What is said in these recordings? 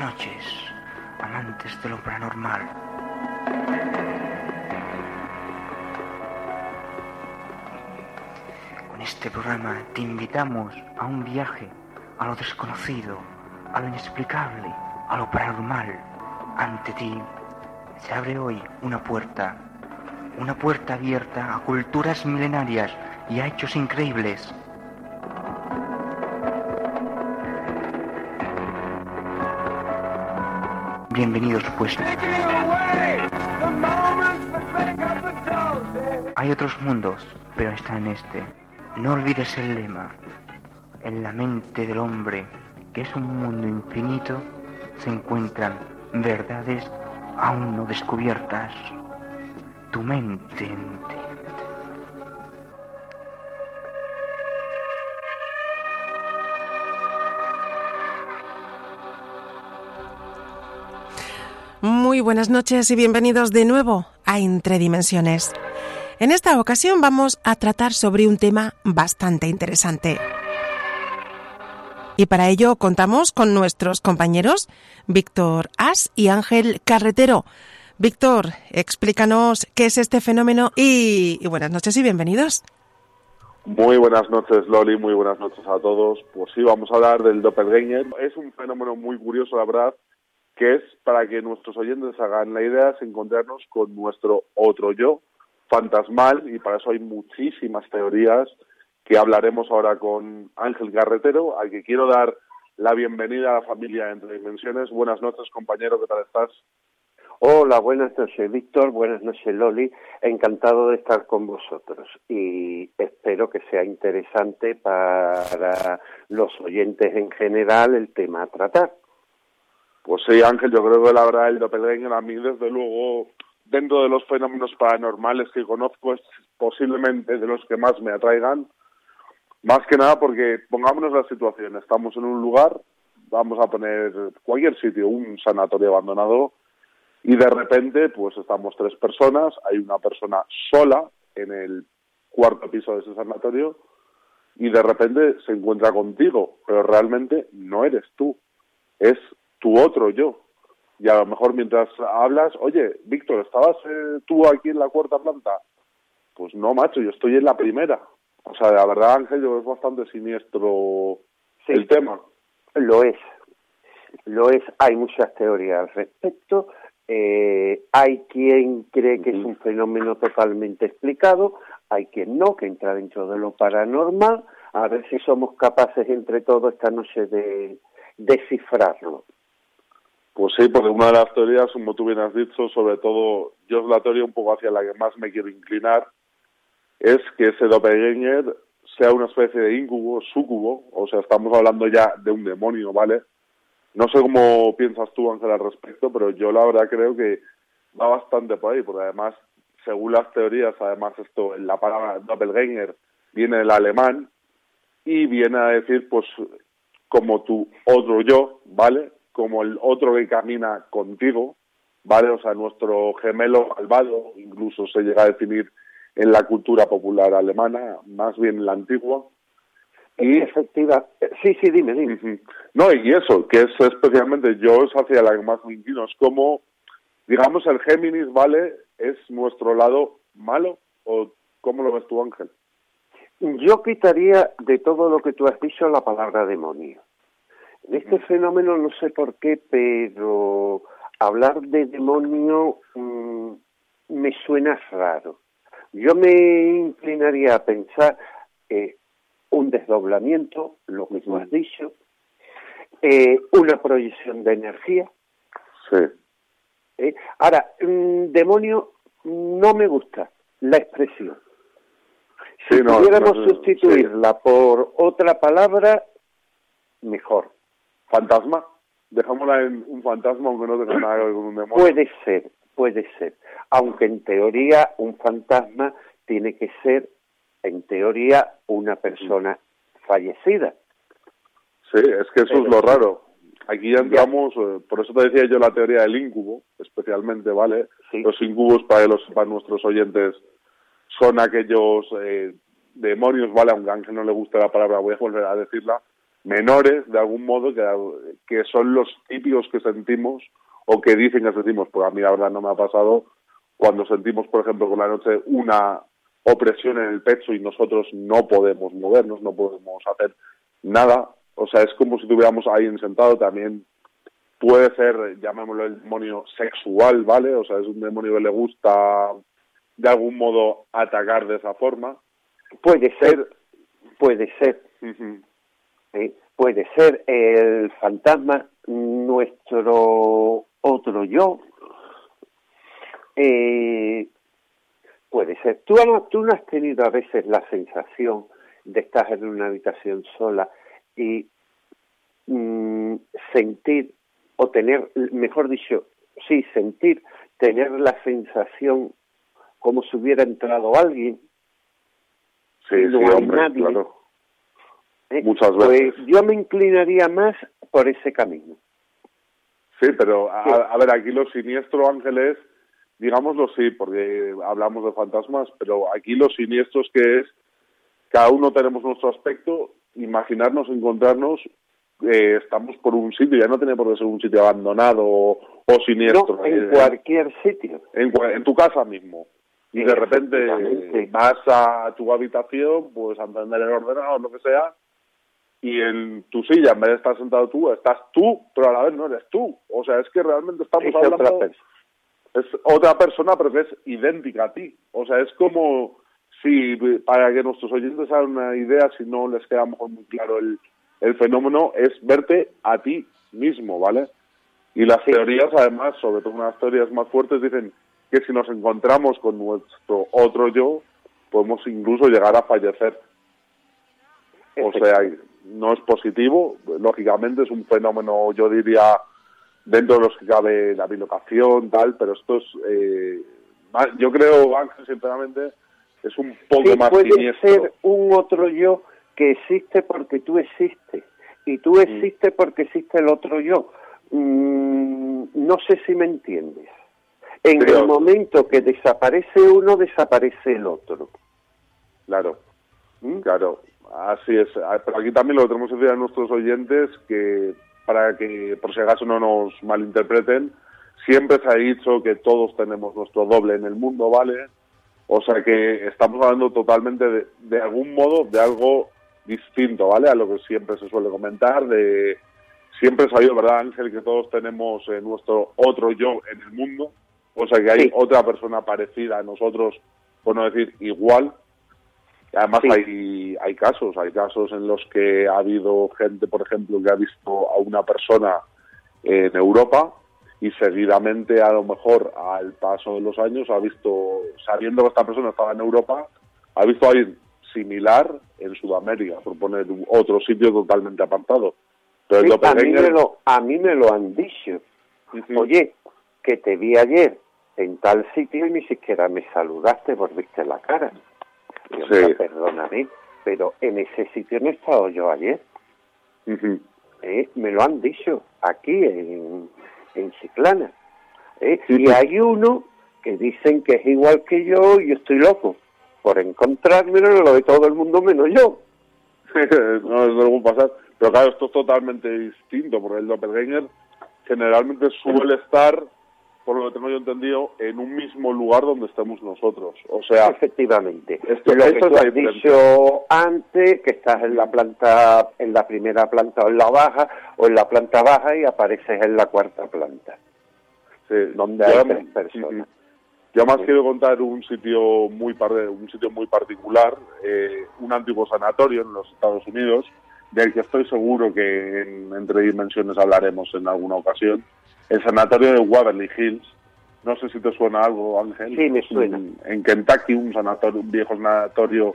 noches, amantes de lo paranormal. Con este programa te invitamos a un viaje a lo desconocido, a lo inexplicable, a lo paranormal. Ante ti se abre hoy una puerta, una puerta abierta a culturas milenarias y a hechos increíbles. Bienvenidos pues. Hay otros mundos, pero está en este. No olvides el lema. En la mente del hombre, que es un mundo infinito, se encuentran verdades aún no descubiertas. Tu mente. Buenas noches y bienvenidos de nuevo a Entre Dimensiones. En esta ocasión vamos a tratar sobre un tema bastante interesante. Y para ello contamos con nuestros compañeros Víctor As y Ángel Carretero. Víctor, explícanos qué es este fenómeno y, y buenas noches y bienvenidos. Muy buenas noches, Loli, muy buenas noches a todos. Pues sí, vamos a hablar del doppelganger. Es un fenómeno muy curioso, la verdad, que es para que nuestros oyentes hagan la idea de encontrarnos con nuestro otro yo fantasmal y para eso hay muchísimas teorías que hablaremos ahora con Ángel Carretero, al que quiero dar la bienvenida a la familia Entre Dimensiones. Buenas noches, compañero, ¿qué tal estás? Hola, buenas noches, Víctor. Buenas noches, Loli. Encantado de estar con vosotros y espero que sea interesante para los oyentes en general el tema a tratar. Pues sí, Ángel, yo creo que la verdad el doppelganger a mí, desde luego, dentro de los fenómenos paranormales que conozco, es posiblemente de los que más me atraigan. Más que nada porque, pongámonos la situación, estamos en un lugar, vamos a poner cualquier sitio, un sanatorio abandonado, y de repente, pues estamos tres personas, hay una persona sola en el cuarto piso de ese sanatorio, y de repente se encuentra contigo, pero realmente no eres tú, es tu otro yo. Y a lo mejor mientras hablas, oye, Víctor, ¿estabas eh, tú aquí en la cuarta planta? Pues no, macho, yo estoy en la primera. O sea, la verdad, Ángel, es bastante siniestro Sí. el tema. Lo es. Lo es. Hay muchas teorías al respecto. Eh, hay quien cree que es un fenómeno totalmente explicado. Hay quien no, que entra dentro de lo paranormal. A ver si somos capaces entre todos esta noche de descifrarlo. Pues sí, porque una de las teorías, como tú bien has dicho, sobre todo yo es la teoría un poco hacia la que más me quiero inclinar, es que ese doppelganger sea una especie de incubo, sucubo, o sea, estamos hablando ya de un demonio, ¿vale? No sé cómo piensas tú, Ángel, al respecto, pero yo la verdad creo que va bastante por ahí, porque además, según las teorías, además esto, la palabra doppelganger viene del alemán y viene a decir, pues, como tu otro yo, ¿vale? Como el otro que camina contigo, ¿vale? O sea, nuestro gemelo malvado, incluso se llega a definir en la cultura popular alemana, más bien en la antigua. Y efectiva. Sí, sí, dime, dime. No, y eso, que es especialmente yo es hacia la que más me inclino, es como, digamos, el Géminis, ¿vale? Es nuestro lado malo, o ¿cómo lo ves tú, Ángel? Yo quitaría de todo lo que tú has dicho la palabra demonio. Este fenómeno no sé por qué, pero hablar de demonio mm, me suena raro. Yo me inclinaría a pensar eh, un desdoblamiento, lo mismo has dicho, eh, una proyección de energía. Sí. ¿eh? Ahora, mm, demonio no me gusta la expresión. Si Sí, no, pudiéramos no, sustituirla por otra palabra, mejor. ¿Fantasma? Dejámosla en un fantasma, aunque no tenga nada que ver con un demonio. Puede ser, puede ser. Aunque en teoría un fantasma tiene que ser, en teoría, una persona fallecida. Sí, es que eso es lo raro. Aquí ya entramos, eh, por eso te decía yo la teoría del incubo, especialmente, ¿vale? Sí. Los incubos, para que lo sepan nuestros oyentes, son aquellos eh, demonios, ¿vale? Aunque a Ángel no le guste la palabra, voy a volver a decirla. Menores, de algún modo, que, que son los típicos que sentimos o que dicen que sentimos. Pues a mí la verdad no me ha pasado cuando sentimos, por ejemplo, con la noche una opresión en el pecho y nosotros no podemos movernos, no podemos hacer nada. O sea, es como si tuviéramos a alguien sentado también. Puede ser, llamémoslo el demonio sexual, ¿vale? O sea, es un demonio que le gusta de algún modo atacar de esa forma. Puede ser, puede ser. Puede ser el fantasma, nuestro otro yo. Eh, puede ser. ¿Tú, tú no has tenido a veces la sensación de estar en una habitación sola y mm, sentir o tener, mejor dicho, sí, sentir, tener la sensación como si hubiera entrado alguien. Sí, sí, hombre, claro. ¿Eh? Muchas veces. Pues yo me inclinaría más por ese camino. Sí, pero a, ver, aquí lo siniestro, Ángeles, digámoslo sí, porque hablamos de fantasmas, pero aquí lo siniestro es que es, cada uno tenemos nuestro aspecto, imaginarnos, encontrarnos, eh, estamos por un sitio, ya no tiene por qué ser un sitio abandonado o, siniestro. en eh, cualquier sitio. En, en tu casa mismo y de repente vas a tu habitación, pues a encender el ordenador, lo que sea, y en tu silla, en vez de estar sentado tú, estás tú, pero a la vez no eres tú. O sea, es que realmente estamos hablando... Otra es otra persona, pero que es idéntica a ti. O sea, es como si, para que nuestros oyentes hagan una idea, si no les queda muy claro el, el fenómeno, es verte a ti mismo, ¿vale? Y las teorías, además, sobre todo unas teorías más fuertes, dicen que si nos encontramos con nuestro otro yo, podemos incluso llegar a fallecer. O sea, no es positivo, lógicamente es un fenómeno, yo diría, dentro de los que cabe la bilocación, tal, pero esto es, eh, yo creo, Ángel, sinceramente, es un poco más puede ser un otro yo que existe porque tú existes, y tú mm. existes porque existe el otro yo. Mm, no sé si me entiendes. En el momento que desaparece uno, desaparece el otro. Claro, ¿Mm? claro, así es. Ah, pero aquí también lo que tenemos que decir a nuestros oyentes que, para que por si acaso no nos malinterpreten, siempre se ha dicho que todos tenemos nuestro doble en el mundo, ¿vale? O sea que estamos hablando totalmente de, de algún modo de algo distinto, ¿vale? A lo que siempre se suele comentar, de siempre ha sabido, ¿verdad, Ángel, que todos tenemos eh, nuestro otro yo en el mundo, o sea que hay otra persona parecida a nosotros, por no decir igual. Además hay, hay casos, hay casos en los que ha habido gente, por ejemplo, que ha visto a una persona en Europa y seguidamente, a lo mejor, al paso de los años, ha visto, sabiendo que esta persona estaba en Europa, ha visto a alguien similar en Sudamérica, por poner otro sitio totalmente apartado. Pero a, mí me lo, a mí me lo han dicho. Oye, que te vi ayer en tal sitio y ni siquiera me saludaste por viste la cara. Sí. perdóname, pero en ese sitio no he estado yo ayer. ¿Eh? Me lo han dicho aquí en, en Chiclana. ¿Eh? y hay uno que dicen que es igual que yo y yo estoy loco por encontrarme lo de todo el mundo menos yo. no, es pasar. Pero claro, esto es totalmente distinto, porque el doppelganger generalmente suele estar por lo que tengo yo entendido, en un mismo lugar donde estemos nosotros. O sea, efectivamente. Esto, lo que tú has dicho antes, que estás en la planta, en la primera planta o en la baja, o en la planta baja y apareces en la cuarta planta. Sí, donde hay tres personas. Yo más quiero contar un sitio muy un sitio muy particular, eh, un antiguo sanatorio en los Estados Unidos, del que estoy seguro que en, entre dimensiones hablaremos en alguna ocasión el sanatorio de Waverly Hills. No sé si te suena algo, Ángel. Sí, me suena. En, Kentucky, un sanatorio, un viejo sanatorio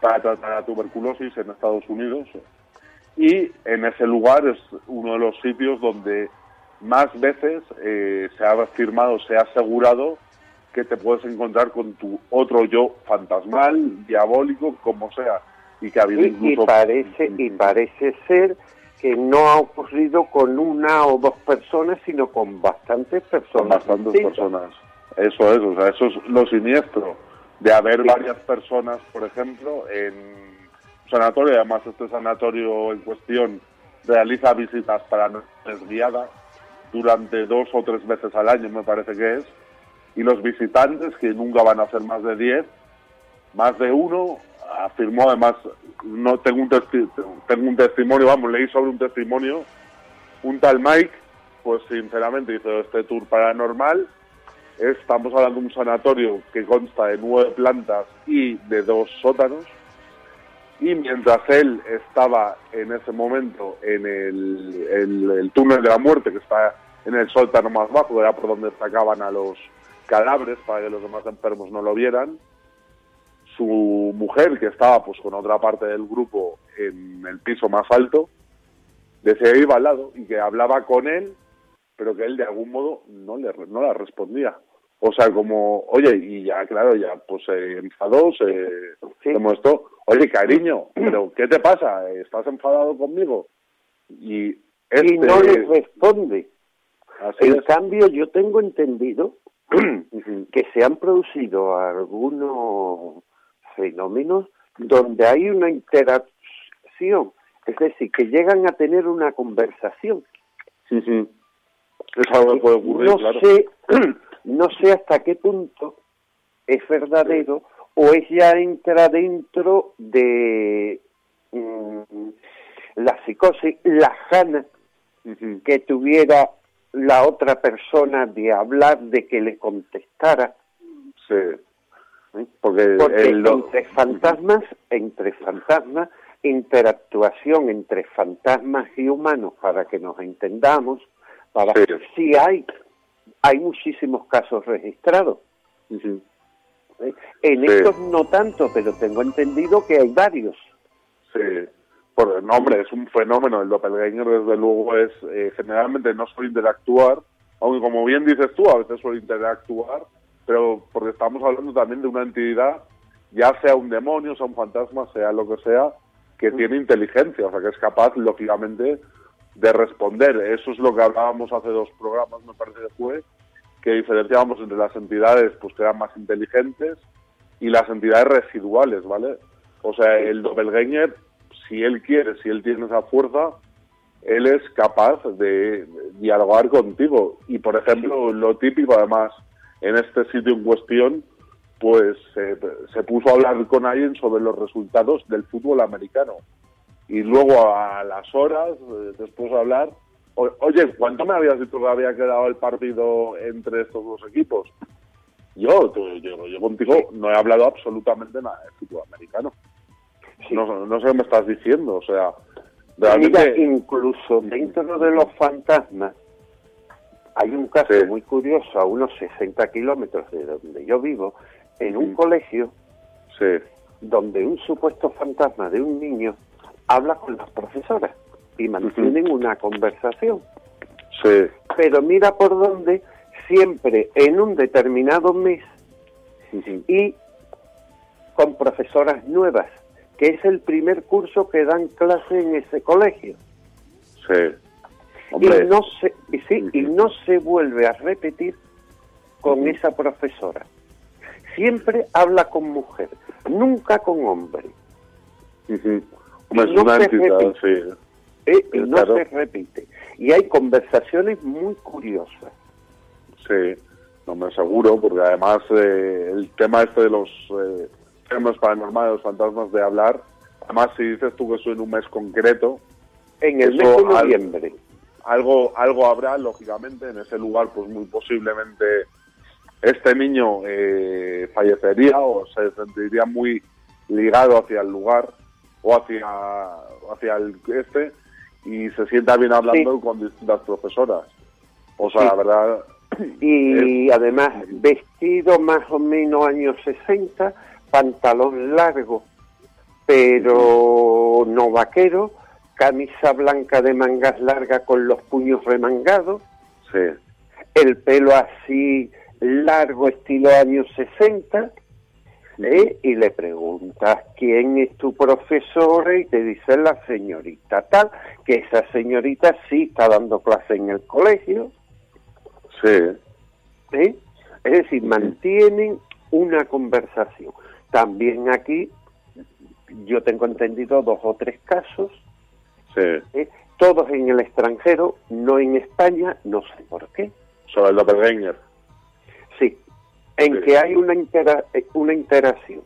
para tratar la tuberculosis en Estados Unidos. Y en ese lugar es uno de los sitios donde más veces eh, se ha afirmado, se ha asegurado que te puedes encontrar con tu otro yo fantasmal, diabólico, como sea. Y que ha habido y parece, y parece ser que no ha ocurrido con una o dos personas, sino con bastantes personas. Con bastantes personas. Eso es, o sea, eso es lo siniestro de haber varias personas, por ejemplo, en, sanatorio, además este sanatorio en cuestión realiza visitas para guiadas durante dos o tres veces al año, me parece que es, y los visitantes, que nunca van a ser más de diez, más de uno, afirmó además, no tengo un, tengo un testimonio, vamos, leí sobre un testimonio, un tal Mike, pues sinceramente hizo este tour paranormal, estamos hablando de un sanatorio que consta de nueve plantas y de dos sótanos, y mientras él estaba en ese momento en el, túnel de la muerte, que está en el sótano más bajo, era por donde sacaban a los cadáveres para que los demás enfermos no lo vieran, su mujer, que estaba pues con otra parte del grupo en el piso más alto, decía iba al lado y que hablaba con él, pero que él de algún modo no le no la respondía. O sea, como, oye, y ya, claro, ya, pues se enfadó, se, sí. oye, cariño, pero ¿qué te pasa? ¿Estás enfadado conmigo? Y, este... no le responde. en cambio, yo tengo entendido que se han producido algunos fenómenos donde hay una interacción, es decir, que llegan a tener una conversación. Sí, sí. Es algo que puede ocurrir, no claro. Sé, no sé hasta qué punto es verdadero o es ya entra dentro de mm, la psicosis, la gana que tuviera la otra persona de hablar, de que le contestara. Sí. Porque, entre fantasmas, entre fantasmas, interactuación entre fantasmas y humanos para que nos entendamos, para si hay hay muchísimos casos registrados. ¿Eh? En estos no tanto, pero tengo entendido que hay varios. Sí, por el nombre es un fenómeno. El doppelganger, desde luego, es eh, generalmente no suele interactuar, aunque como bien dices tú, a veces suele interactuar, pero porque estamos hablando también de una entidad, ya sea un demonio, sea un fantasma, sea lo que sea, que tiene inteligencia, o sea, que es capaz, lógicamente, de responder. Eso es lo que hablábamos hace dos programas, me parece que fue, que diferenciábamos entre las entidades pues que eran más inteligentes y las entidades residuales, ¿vale? O sea, el doppelganger, si él quiere, si él tiene esa fuerza, él es capaz de dialogar contigo. Y, por ejemplo, lo típico, además, en este sitio en cuestión, pues se puso a hablar con alguien sobre los resultados del fútbol americano y luego a las horas, eh, después de hablar, oye, ¿cuánto me habías dicho que había quedado el partido entre estos dos equipos? Yo, yo, contigo no he hablado absolutamente nada de fútbol americano. No, no sé qué me estás diciendo, o sea, realmente... incluso dentro de los fantasmas, hay un caso muy curioso a unos 60 kilómetros de donde yo vivo, en un colegio, sí. donde un supuesto fantasma de un niño habla con las profesoras y mantienen una conversación. Sí. Pero mira por dónde siempre en un determinado mes y con profesoras nuevas, que es el primer curso que dan clase en ese colegio. Sí. Y no se y sí, y no se vuelve a repetir con esa profesora. Siempre habla con mujer, nunca con hombre no se repite. Eh, no se repite. Y hay conversaciones muy curiosas. Sí, no me aseguro, porque además eh, el tema este de los eh, temas paranormales, los fantasmas de hablar, además si dices tú que soy en un mes concreto, en el mes de noviembre. Algo, algo habrá, lógicamente, en ese lugar, pues muy posiblemente este niño eh, fallecería o se sentiría muy ligado hacia el lugar o hacia, hacia el este y se sienta bien hablando con distintas profesoras. O sea, la verdad... Y además, vestido más o menos años 60, pantalón largo, pero no vaquero, camisa blanca de mangas largas con los puños remangados, sí. el pelo así largo, estilo años 60, ¿eh? y le preguntas quién es tu profesora y te dice la señorita tal, que esa señorita sí está dando clase en el colegio. Sí. ¿Eh? Es decir, mantienen una conversación. También aquí yo tengo entendido dos o tres casos, Sí. todos en el extranjero, no en España, no sé por qué. Sobre el doppelganger. Sí, en Sí. que hay una, intera- eh, una interacción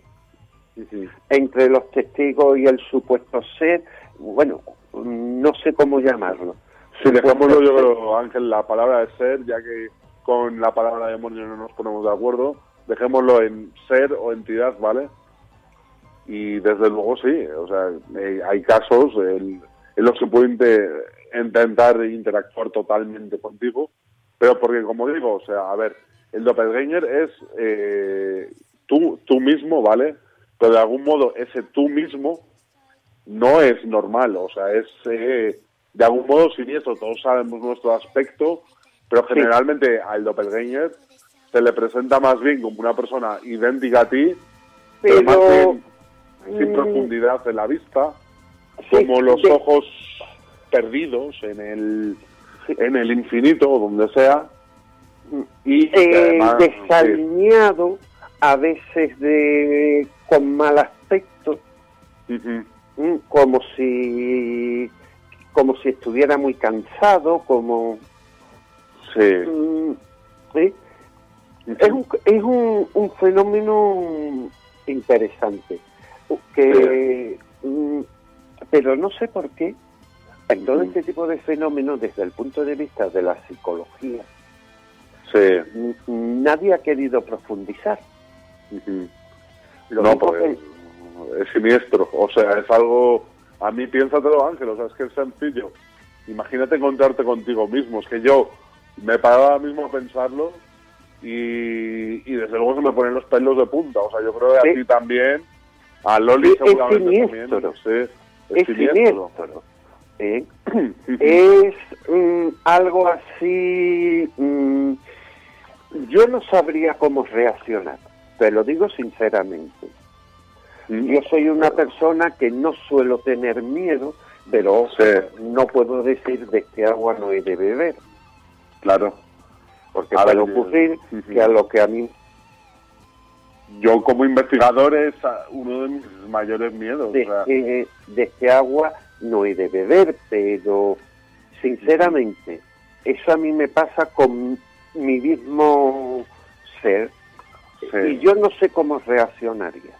entre los testigos y el supuesto ser, bueno, no sé cómo llamarlo. Sí, dejémoslo yo creo, Ángel, la palabra de ser, ya que con la palabra demonio no nos ponemos de acuerdo, dejémoslo en ser o entidad, ¿vale? Y desde luego sí, o sea, eh, hay casos en, en los que puede inte- intentar interactuar totalmente contigo, pero porque como digo, o sea, a ver, el doppelganger es eh, tú, tú mismo, ¿vale? Pero de algún modo ese tú mismo no es normal, o sea, es eh, de algún modo siniestro, todos sabemos nuestro aspecto, pero Sí. generalmente al doppelganger se le presenta más bien como una persona idéntica a ti, pero, más Pero, bien sin mm, profundidad en la vista, Sí, como los ojos perdidos en el en el infinito o donde sea, y eh, además, sí. desalineado, a veces de con mal aspecto, como si como si estuviera muy cansado, como Sí. es un es un, un fenómeno interesante que pero no sé por qué en todo Ujú. este tipo de fenómenos desde el punto de vista de la psicología Sí. nadie ha querido profundizar. Lo no, porque que- es siniestro. O sea, es algo. A mí, piénsatelo, Ángel, o sea, es que es sencillo. Imagínate encontrarte contigo mismo. Es que yo me paraba ahora mismo a pensarlo y, y desde luego se me ponen los pelos de punta. O sea, yo creo que a Sí. ti también, a Loli Sí, seguramente también. Sí, es siniestro ¿eh? es mm, algo así mm, yo no sabría cómo reaccionar te lo digo sinceramente. Yo soy una persona que no suelo tener miedo pero Sí. no puedo decir de este agua no he de beber. Claro. porque A puede ver, ocurrir que a lo que a mí Yo, como investigador, es ah, uno de mis mayores miedos. de, o sea, este, de este agua no he de beber, pero sinceramente, eso a mí me pasa con mi mismo ser Sí. y yo no sé cómo reaccionaría.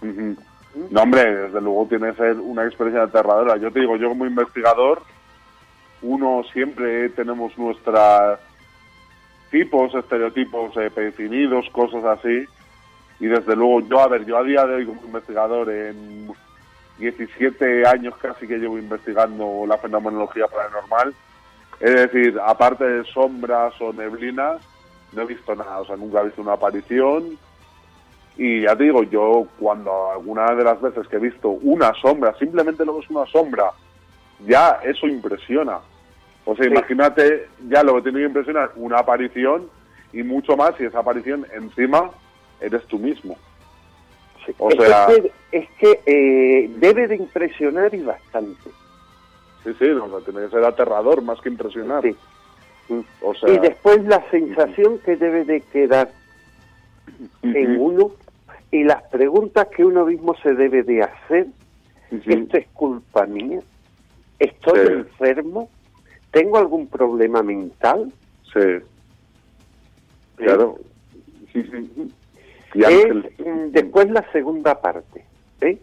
Ujú. No, hombre, desde luego tiene que ser una experiencia aterradora. Yo te digo, yo como investigador, uno siempre tenemos nuestros tipos, estereotipos eh, definidos, cosas así. Y desde luego, yo, a ver, yo a día de hoy como investigador, en 17 años casi que llevo investigando la fenomenología paranormal, es decir, aparte de sombras o neblinas, no he visto nada, o sea, nunca he visto una aparición. Y ya te digo, yo cuando alguna de las veces que he visto una sombra, simplemente lo ves una sombra, ya eso impresiona. O sea, Sí. imagínate ya lo que tiene que impresionar una aparición y mucho más si esa aparición encima eres tú mismo. O es sea- que, es que eh, debe de impresionar y bastante. Sí, sí, no, no, tiene que ser aterrador más que impresionar. Sí. O sea, y después la sensación que debe de quedar en uno y las preguntas que uno mismo se debe de hacer. ¿Esto es culpa mía? ¿Estoy Sí. enfermo? ¿Tengo algún problema mental? Sí, claro. Sí, sí. Y Es, Ángel, después la segunda parte. ¿eh?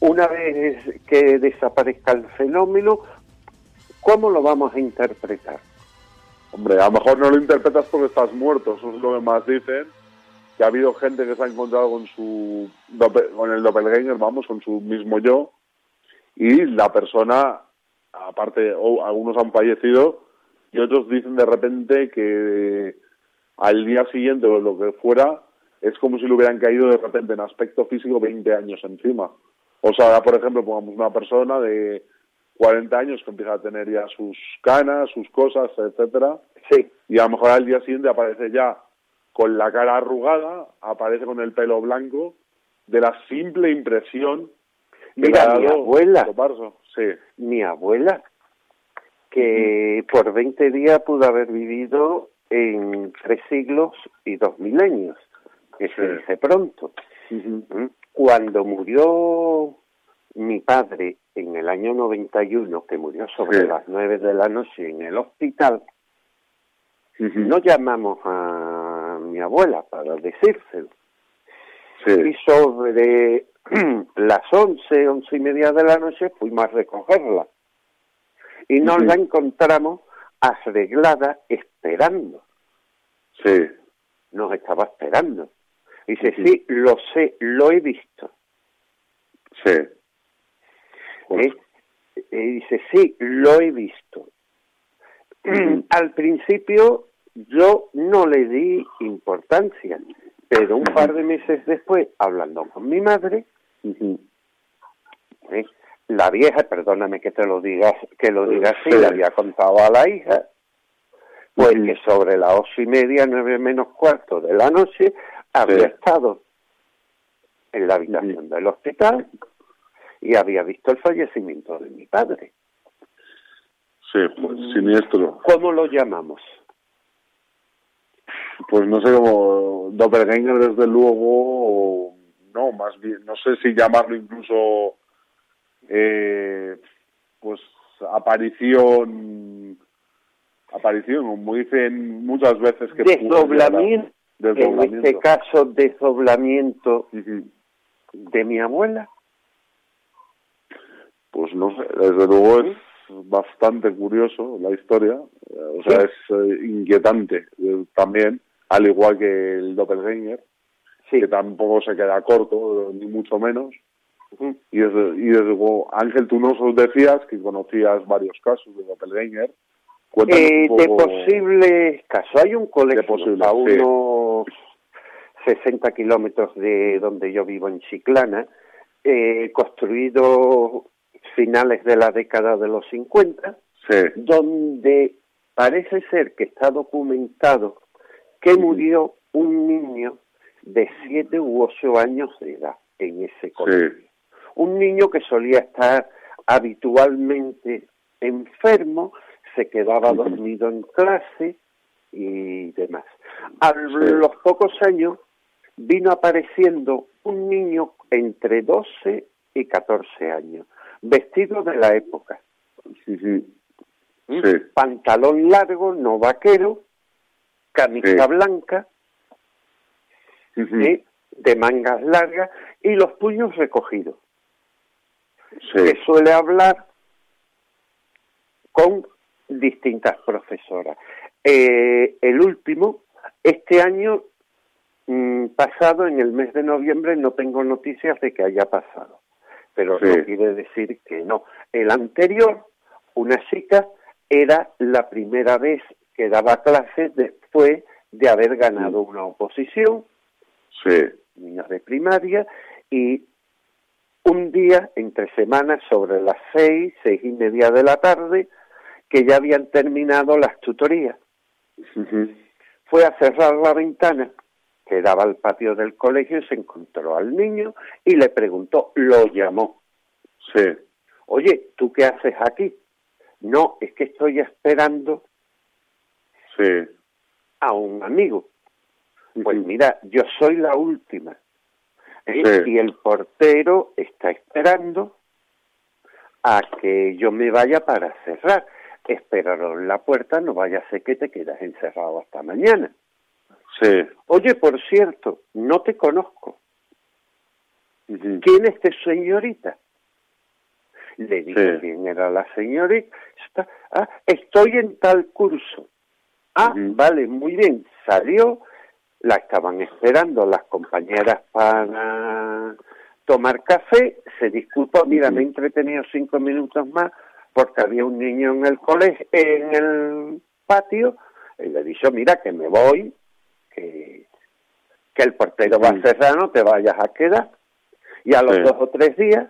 Una vez que desaparezca el fenómeno, ¿cómo lo vamos a interpretar? Hombre, a lo mejor no lo interpretas porque estás muerto, eso es lo que más dicen. Que ha habido gente que se ha encontrado con su con el doppelganger, vamos, con su mismo yo, y la persona, aparte, o algunos han fallecido, y otros dicen de repente que al día siguiente o lo que fuera, es como si le hubieran caído de repente en aspecto físico 20 años encima. O sea, por ejemplo, pongamos una persona de 40 años que empieza a tener ya sus canas, sus cosas, etcétera, Sí, y a lo mejor al día siguiente aparece ya con la cara arrugada, aparece con el pelo blanco, de la simple impresión Mira, mi abuela. Sí, mi abuela, que por 20 días pudo haber vivido en tres siglos y dos milenios, que se dice pronto. ¿Mm? Cuando murió mi padre en el año 91, que murió sobre las nueve de la noche en el hospital, no llamamos a mi abuela para decírselo. Y sobre las once, once y media de la noche fuimos a recogerla. Y nos la encontramos arreglada esperando. Sí. Nos estaba esperando. Dice, sí, lo sé, lo he visto. Sí. ¿Eh? Y dice, sí, lo he visto. Al principio yo no le di importancia, pero un par de meses después, hablando con mi madre, ¿eh? la vieja, perdóname que te lo digas, que lo digas así, le había contado a la hija, pues que sobre las ocho y media, nueve menos cuarto de la noche, había estado en la habitación del hospital y había visto el fallecimiento de mi padre. Sí, pues siniestro. ¿Cómo lo llamamos? Pues no sé cómo, Doppelganger desde luego, no, más bien, no sé si llamarlo incluso, eh, pues aparición, aparición, como dicen muchas veces que... Desdoblamiento, en este caso desdoblamiento de mi abuela. Pues no sé, desde luego es bastante curioso la historia, o sea, es eh, inquietante eh, también, al igual que el Doppelganger, que tampoco se queda corto, ni mucho menos. Y desde, y desde luego, Ángel, tú nos decías que conocías varios casos de Doppelganger. Eh, de posibles casos. Hay un colegio a unos 60 kilómetros de donde yo vivo, en Chiclana, eh, construido finales de la década de los 50, donde parece ser que está documentado que murió un niño de 7 u 8 años de edad en ese colegio. Un niño que solía estar habitualmente enfermo, se quedaba dormido en clase y demás. A los pocos años vino apareciendo un niño entre 12 y 14 años, vestido de la época. Sí, Pantalón largo, no vaquero, camisa blanca, de mangas largas y los puños recogidos. Que suele hablar con distintas profesoras. Eh, el último, este año mm, pasado, en el mes de noviembre, no tengo noticias de que haya pasado pero no quiere decir que no. El anterior, una chica, era la primera vez que daba clases después de haber ganado una oposición, sí. niños de primaria, y un día, entre semanas, sobre las seis, seis y media de la tarde, que ya habían terminado las tutorías. Fue a cerrar la ventana que daba al patio del colegio y se encontró al niño y le preguntó, lo llamó. Sí. Oye, ¿tú qué haces aquí? No, es que estoy esperando sí. A un amigo. Pues mira, yo soy la última. ¿eh? Y el portero está esperando a que yo me vaya para cerrar. Esperaron la puerta, no vaya a ser que te quedas encerrado hasta mañana. Sí. Oye, por cierto, no te conozco. ¿Quién es esta señorita? Le dije quién era la señorita. ah, estoy en tal curso. Ah, vale, muy bien. Salió, la estaban esperando las compañeras para tomar café. Se disculpó, mira, me he entretenido cinco minutos más porque había un niño en el colegio, en el patio. Y le dijo, mira, que me voy, que, que el portero va a cerrar, no te vayas a quedar. Y a los dos o tres días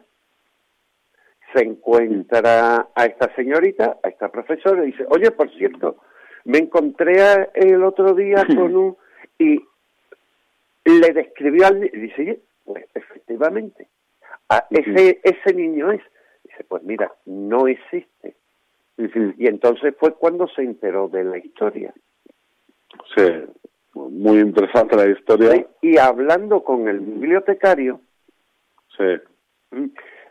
se encuentra a esta señorita, a esta profesora, y dice, oye, por cierto, me encontré el otro día con un... y le describió al niño, y dice, pues efectivamente, a ese, ese niño es. Dice, pues mira, no existe. Y entonces fue cuando se enteró de la historia. Sí, muy interesante la historia. y hablando con el bibliotecario, sí.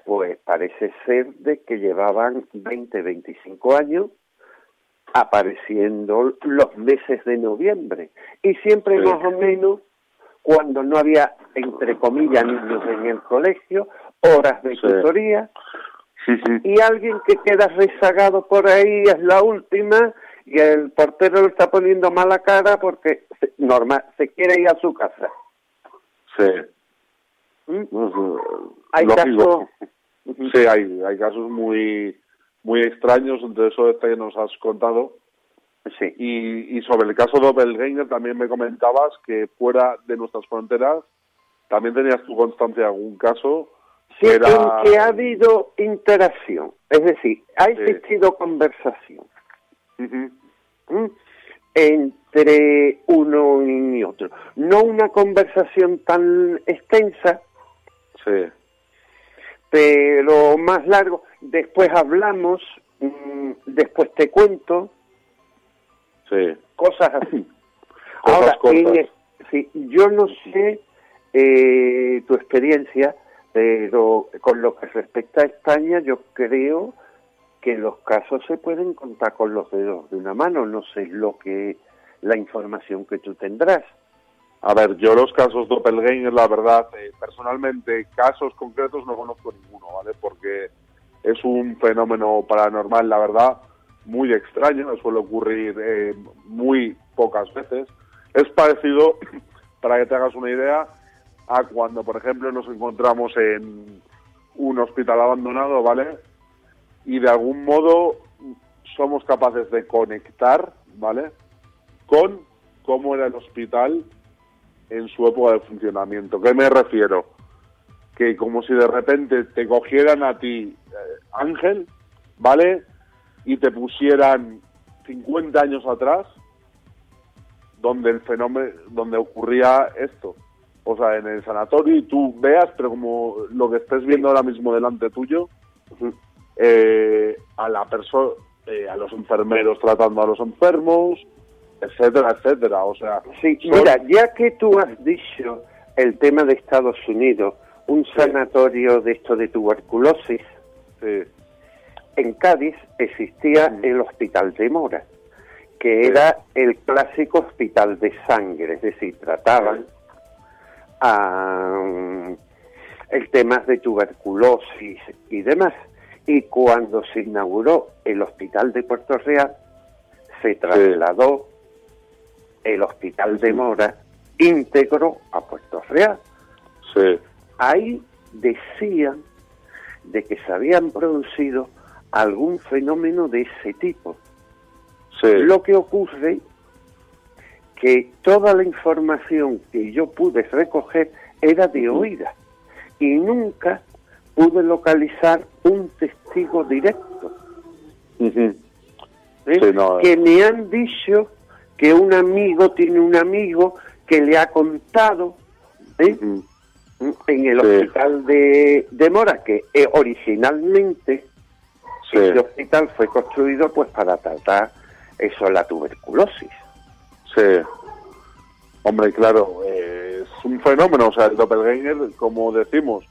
pues parece ser de que llevaban 20, 25 años apareciendo los meses de noviembre. Y siempre más o menos, cuando no había, entre comillas, niños en el colegio, horas de tutoría, y alguien que queda rezagado por ahí es la última, y el portero le está poniendo mala cara porque normal se quiere ir a su casa. Sí. ¿Mm? Hay casos. Sí, hay, hay casos muy muy extraños entre eso este que nos has contado. Sí. Y, y sobre el caso Doppelganger también me comentabas que fuera de nuestras fronteras también tenías tu constancia de algún caso. Sí, en que ha habido interacción, es decir, ha existido conversación entre uno y otro. No una conversación tan extensa, sí. pero más largo. Después hablamos, mm, después te cuento. Sí. Cosas así. Ahora, sí, yo no sé eh, tu experiencia, pero con lo que respecta a España, yo creo que los casos se pueden contar con los dedos de una mano, no sé lo que la información que tú tendrás. A ver, yo los casos doppelganger, la verdad, eh, personalmente, casos concretos no conozco ninguno, ¿vale? Porque es un fenómeno paranormal, la verdad, muy extraño, suele ocurrir eh, muy pocas veces. Es parecido, para que te hagas una idea, a cuando, por ejemplo, nos encontramos en un hospital abandonado, ¿vale? y de algún modo somos capaces de conectar, ¿vale? Con cómo era el hospital en su época de funcionamiento. ¿Qué me refiero? Que como si de repente te cogieran a ti, eh, Ángel, ¿vale? Y te pusieran 50 años atrás, donde el fenómeno, donde ocurría esto. O sea, en el sanatorio y tú veas, pero como lo que estés viendo ahora mismo delante tuyo, eh, a la persona, eh, a los enfermeros tratando a los enfermos, etcétera, etcétera. O sea, sí, mira, ya que tú has dicho el tema de Estados Unidos, un sanatorio de esto de tuberculosis, en Cádiz existía el Hospital de Mora, que era el clásico hospital de sangre, es decir, trataban a, el tema de tuberculosis y demás. Y cuando se inauguró el hospital de Puerto Real, se trasladó el hospital de Mora íntegro a Puerto Real. Ahí decían de que se habían producido algún fenómeno de ese tipo. Lo que ocurre que toda la información que yo pude recoger era de oída y nunca pude localizar un testigo directo. ¿Eh? Que me han dicho que un amigo tiene un amigo que le ha contado ¿eh? En el hospital de, de, Mora, que eh, originalmente ese hospital fue construido pues para tratar eso, la tuberculosis. Sí. Hombre, claro, es un fenómeno, o sea, el doppelganger, como decimos,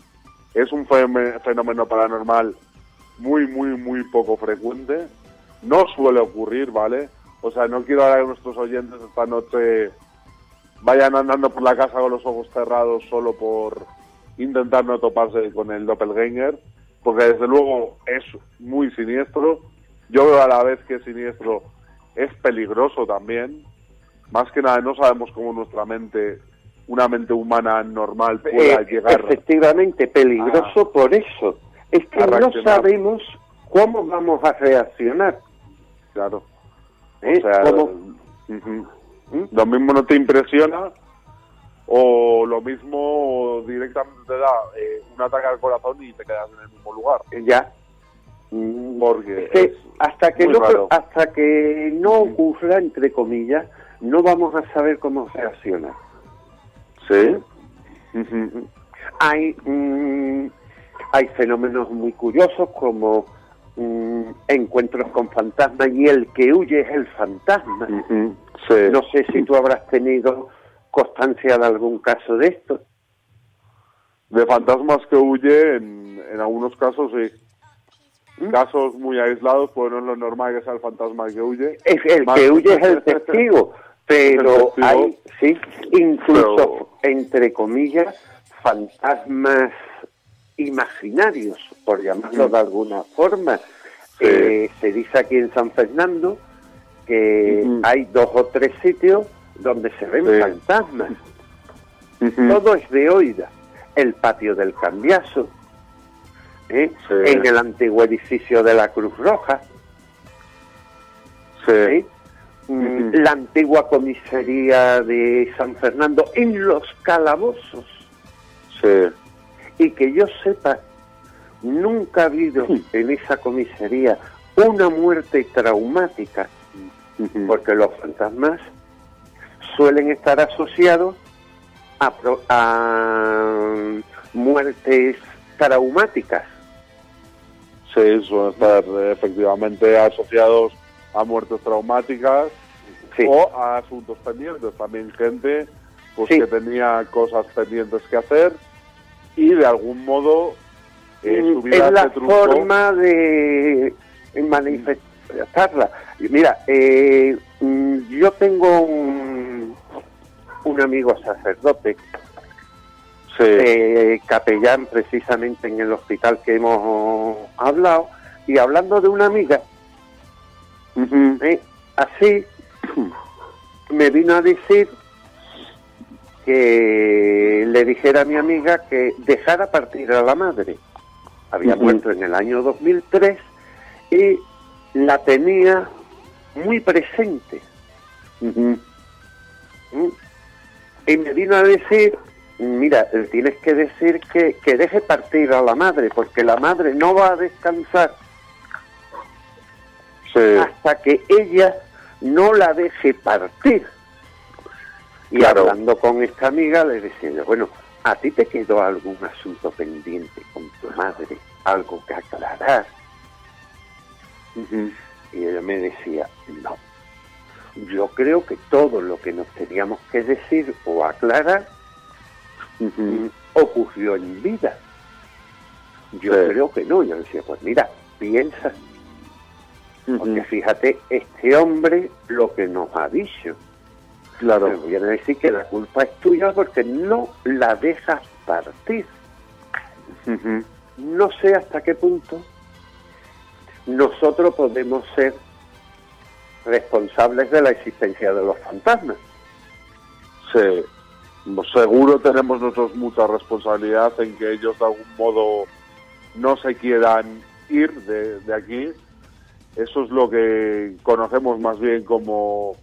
es un fenómeno paranormal muy, muy, muy poco frecuente. No suele ocurrir, ¿vale? O sea, no quiero ahora que nuestros oyentes esta noche vayan andando por la casa con los ojos cerrados solo por intentar no toparse con el doppelganger, porque desde luego es muy siniestro. Yo veo a la vez que es siniestro, es peligroso también. Más que nada, no sabemos cómo nuestra mente una mente humana normal pueda eh, llegar. Efectivamente, peligroso por eso. Es que no sabemos cómo vamos a reaccionar. Claro. ¿Eh? O sea, ¿Mm? lo mismo no te impresiona o lo mismo directamente te da eh, un ataque al corazón y te quedas en el mismo lugar. Ya. Porque hasta que no, hasta que no ocurra entre comillas no vamos a saber cómo reaccionar. Sí. hay, mm, hay fenómenos muy curiosos como mm, encuentros con fantasmas y el que huye es el fantasma. No sé si tú habrás tenido constancia de algún caso de esto? De fantasmas que huyen, en, algunos casos sí. ¿Mm? Casos muy aislados, pues no es lo normal que sea el fantasma que huye. Es el Más- que huye es el testigo, pero El testigo. hay, sí, incluso, Pero- entre comillas, fantasmas imaginarios, por llamarlo Mm. de alguna forma. Sí. Eh, se dice aquí en San Fernando que hay dos o tres sitios donde se ven Sí. fantasmas. Todo es de oída. El patio del Cambiaso, ¿eh? Sí. en el antiguo edificio de la Cruz Roja. ¿sí? Mm, la antigua comisaría de San Fernando, en los calabozos. Sí. Y que yo sepa, nunca ha habido en esa comisaría una muerte traumática, porque los fantasmas suelen estar asociados a, pro- a muertes traumáticas. Sí, suelen estar eh, efectivamente asociados a muertes traumáticas Sí. o a asuntos pendientes. También gente pues Sí. que tenía cosas pendientes que hacer y de algún modo eh, su Mm, vida es la truncó. forma de manifestarla. Mira, eh, mm, yo tengo un, un amigo sacerdote, Sí. eh, capellán precisamente en el hospital que hemos hablado, y hablando de una amiga, eh, así me vino a decir que le dijera a mi amiga que dejara partir a la madre. Había muerto en el año 2003 y la tenía muy presente. ¿Mm? Y me vino a decir, mira, tienes que decir que, que deje partir a la madre, porque la madre no va a descansar Sí. hasta que ella no la deje partir. Y Claro. hablando con esta amiga le decía, bueno, ¿a ti te quedó algún asunto pendiente con tu madre? ¿Algo que aclarar? Y ella me decía, no. Yo creo que todo lo que nos teníamos que decir o aclarar mm, ocurrió en vida. Yo Sí. creo que no. Yo decía, pues mira, piensa, porque Ujú. fíjate, este hombre lo que nos ha dicho. Me Claro. voy a decir que la culpa es tuya porque no la dejas partir. No sé hasta qué punto nosotros podemos ser responsables de la existencia de los fantasmas. Sí. Seguro tenemos nosotros mucha responsabilidad en que ellos de algún modo no se quieran ir de, de aquí. Eso es lo que conocemos más bien como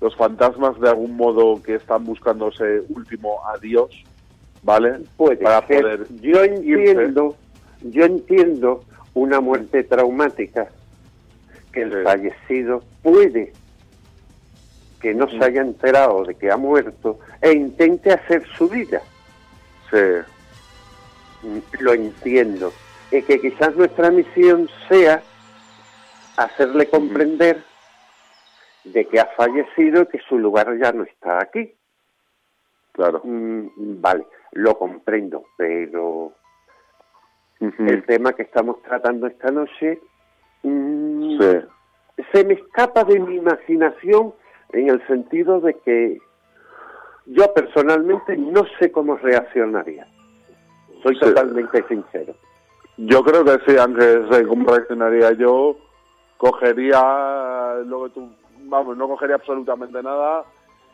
los fantasmas de algún modo que están buscando ese último adiós, ¿vale? Puede Para ser. poder Yo entiendo, yo entiendo una muerte traumática que el Sí. fallecido puede que no se Mm. haya enterado de que ha muerto e intente hacer su vida. Sí, Mm, Lo entiendo. Y que quizás nuestra misión sea hacerle comprender de que ha fallecido y que su lugar ya no está aquí. claro. Mm, vale, lo comprendo, pero el tema que estamos tratando esta noche mm, Sí. se me escapa de mi imaginación en el sentido de que yo personalmente no sé cómo reaccionaría. Soy Sí. totalmente sincero. Yo creo que sí, sé cómo reaccionaría yo, cogería lo que tú, vamos, no cogería absolutamente nada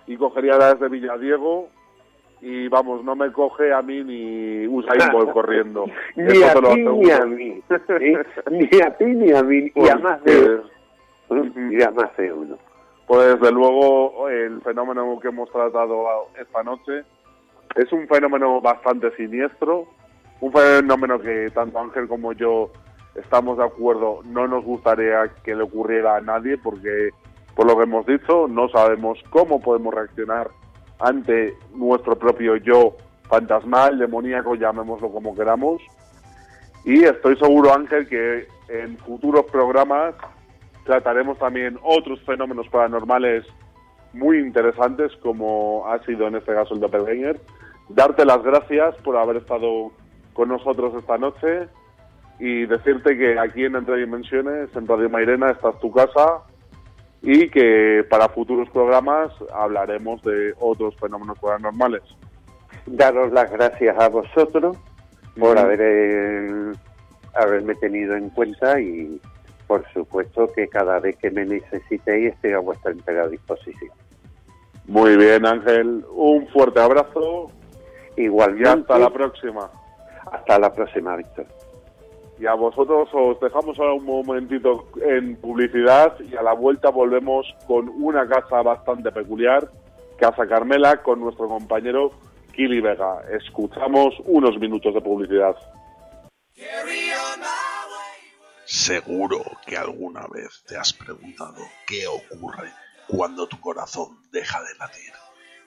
y cogería las de Villadiego y vamos, no me coge a mí ni Usain Bolt corriendo. Ni a ti ni a mí. ¿eh? Ni a ti ni a mí. Y a más de, Porque, y a más de uno. Pues desde luego el fenómeno que hemos tratado esta noche es un fenómeno bastante siniestro, un fenómeno que tanto Ángel como yo estamos de acuerdo, no nos gustaría que le ocurriera a nadie porque por lo que hemos dicho no sabemos cómo podemos reaccionar ante nuestro propio yo fantasmal, demoníaco, llamémoslo como queramos. Y estoy seguro, Ángel, que en futuros programas trataremos también otros fenómenos paranormales muy interesantes como ha sido en este caso el Doppelganger. Darte las gracias por haber estado con nosotros esta noche y decirte que aquí en Entre Dimensiones, en Radio Mairena, esta es tu casa y que para futuros programas hablaremos de otros fenómenos paranormales. Daros las gracias a vosotros por haber, eh, haberme tenido en cuenta y por supuesto que cada vez que me necesitéis estoy a vuestra entera disposición. Muy bien, Ángel. Un fuerte abrazo. Igualmente. Y hasta la próxima. Hasta la próxima, Víctor. Y a vosotros os dejamos ahora un momentito en publicidad y a la vuelta volvemos con una casa bastante peculiar, Casa Carmela, con nuestro compañero Kili Vega. Escuchamos unos minutos de publicidad. Seguro que alguna vez te has preguntado qué ocurre cuando tu corazón deja de latir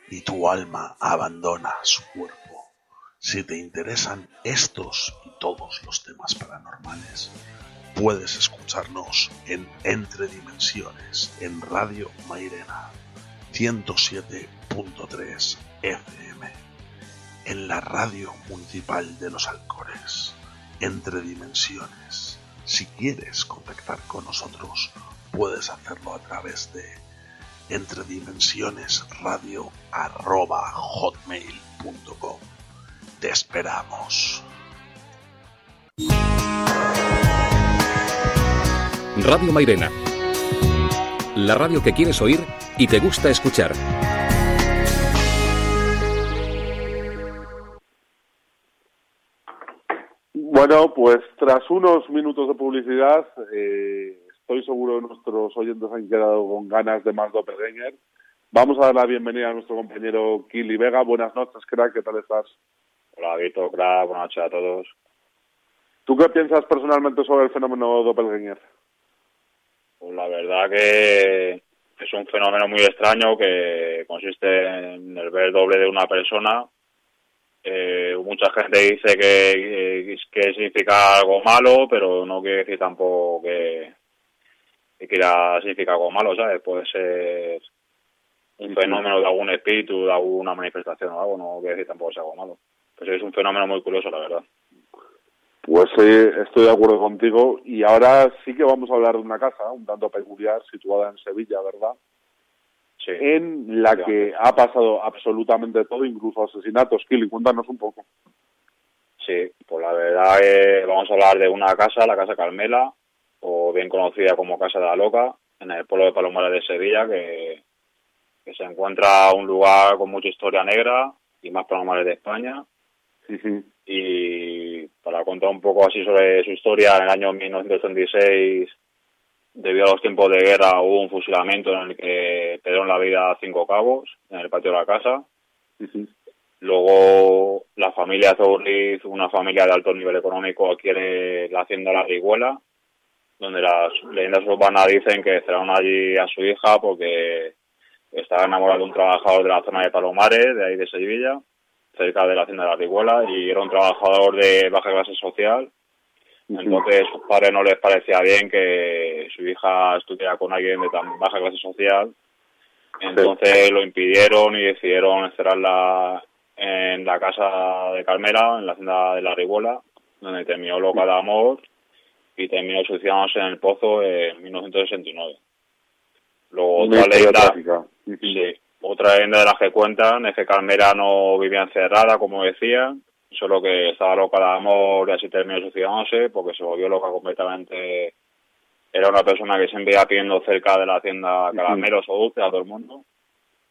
y tu alma abandona su cuerpo. Si te interesan estos y todos los temas paranormales, puedes escucharnos en Entre Dimensiones en Radio Mairena 107.3 FM, en la radio municipal de Los Alcores, Entre Dimensiones si quieres contactar con nosotros, puedes hacerlo a través de entredimensionesradio.hotmail.com. Te esperamos. Radio Mairena. La radio que quieres oír y te gusta escuchar. Bueno, pues tras unos minutos de publicidad, eh, estoy seguro que nuestros oyentes han quedado con ganas de más Doppelganger. Vamos a dar la bienvenida a nuestro compañero Kili Vega. Buenas noches, crack, ¿qué tal estás? Hola, Víctor, crack, buenas noches a todos. ¿Tú qué piensas personalmente sobre el fenómeno Doppelganger? Pues la verdad que es un fenómeno muy extraño que consiste en el ver doble de una persona eh, mucha gente dice que, que significa algo malo, pero no quiere decir tampoco que, que quiera significar algo malo, ¿sabes? Puede ser un fenómeno de algún espíritu, de alguna manifestación o algo, no quiere decir tampoco sea algo malo. Pues es un fenómeno muy curioso, la verdad. Pues sí, estoy de acuerdo contigo. Y ahora sí que vamos a hablar de una casa un tanto peculiar, situada en Sevilla, ¿verdad? en la que ha pasado absolutamente todo, incluso asesinatos. Kili, cuéntanos un poco. Sí, pues la verdad es vamos a hablar de una casa, la Casa Carmela, o bien conocida como Casa de la Loca, en el pueblo de Palomares de Sevilla, que, que se encuentra un lugar con mucha historia negra y más paranormales de España. Y para contar un poco así sobre su historia, en el año 1936 debido a los tiempos de guerra hubo un fusilamiento en el que perdieron la vida cinco cabos en el patio de la casa. Luego la familia Zorriz, una familia de alto nivel económico, adquiere la hacienda La Riguela, donde las leyendas urbanas dicen que cerraron allí a su hija porque estaba enamorado de un trabajador de la zona de Palomares, de ahí de Sevilla, cerca de la hacienda de La Riguela, y era un trabajador de baja clase social. Entonces, a sus padres no les parecía bien que su hija estuviera con alguien de tan baja clase social. Entonces lo impidieron y decidieron encerrarla en la casa de Carmela, en la hacienda de la Ribola, donde terminó loca de amor y terminó suicidándose en el pozo en 1969. Luego otra leyenda, otra leyenda de las que cuentan es que Carmela no vivía encerrada, como decían, solo que estaba loca de amor y así terminó suicidándose porque se volvió loca completamente. Era una persona que siempre iba pidiendo cerca de la tienda caramelos o dulces a todo el mundo.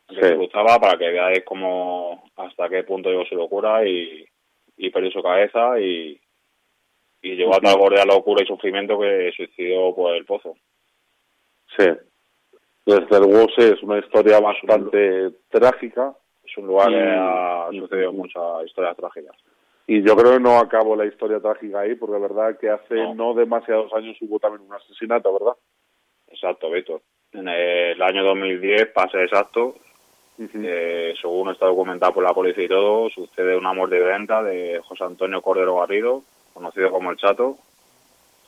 Que se gustaba para que veáis como hasta qué punto llegó su locura y, y perdió su cabeza y, y llegó a tal borde de locura y sufrimiento que suicidó por el pozo. Sí. Desde luego sí, es una historia bastante trágica. Es un lugar que ha sucedido muchas historias trágicas. Y yo creo que no acabo la historia trágica ahí, porque es verdad que hace no. demasiados años hubo también un asesinato, ¿verdad? Exacto, Víctor. En el año 2010, pase exacto, eh, según está documentado por la policía y todo, sucede una muerte violenta de José Antonio Cordero Garrido, conocido como El Chato.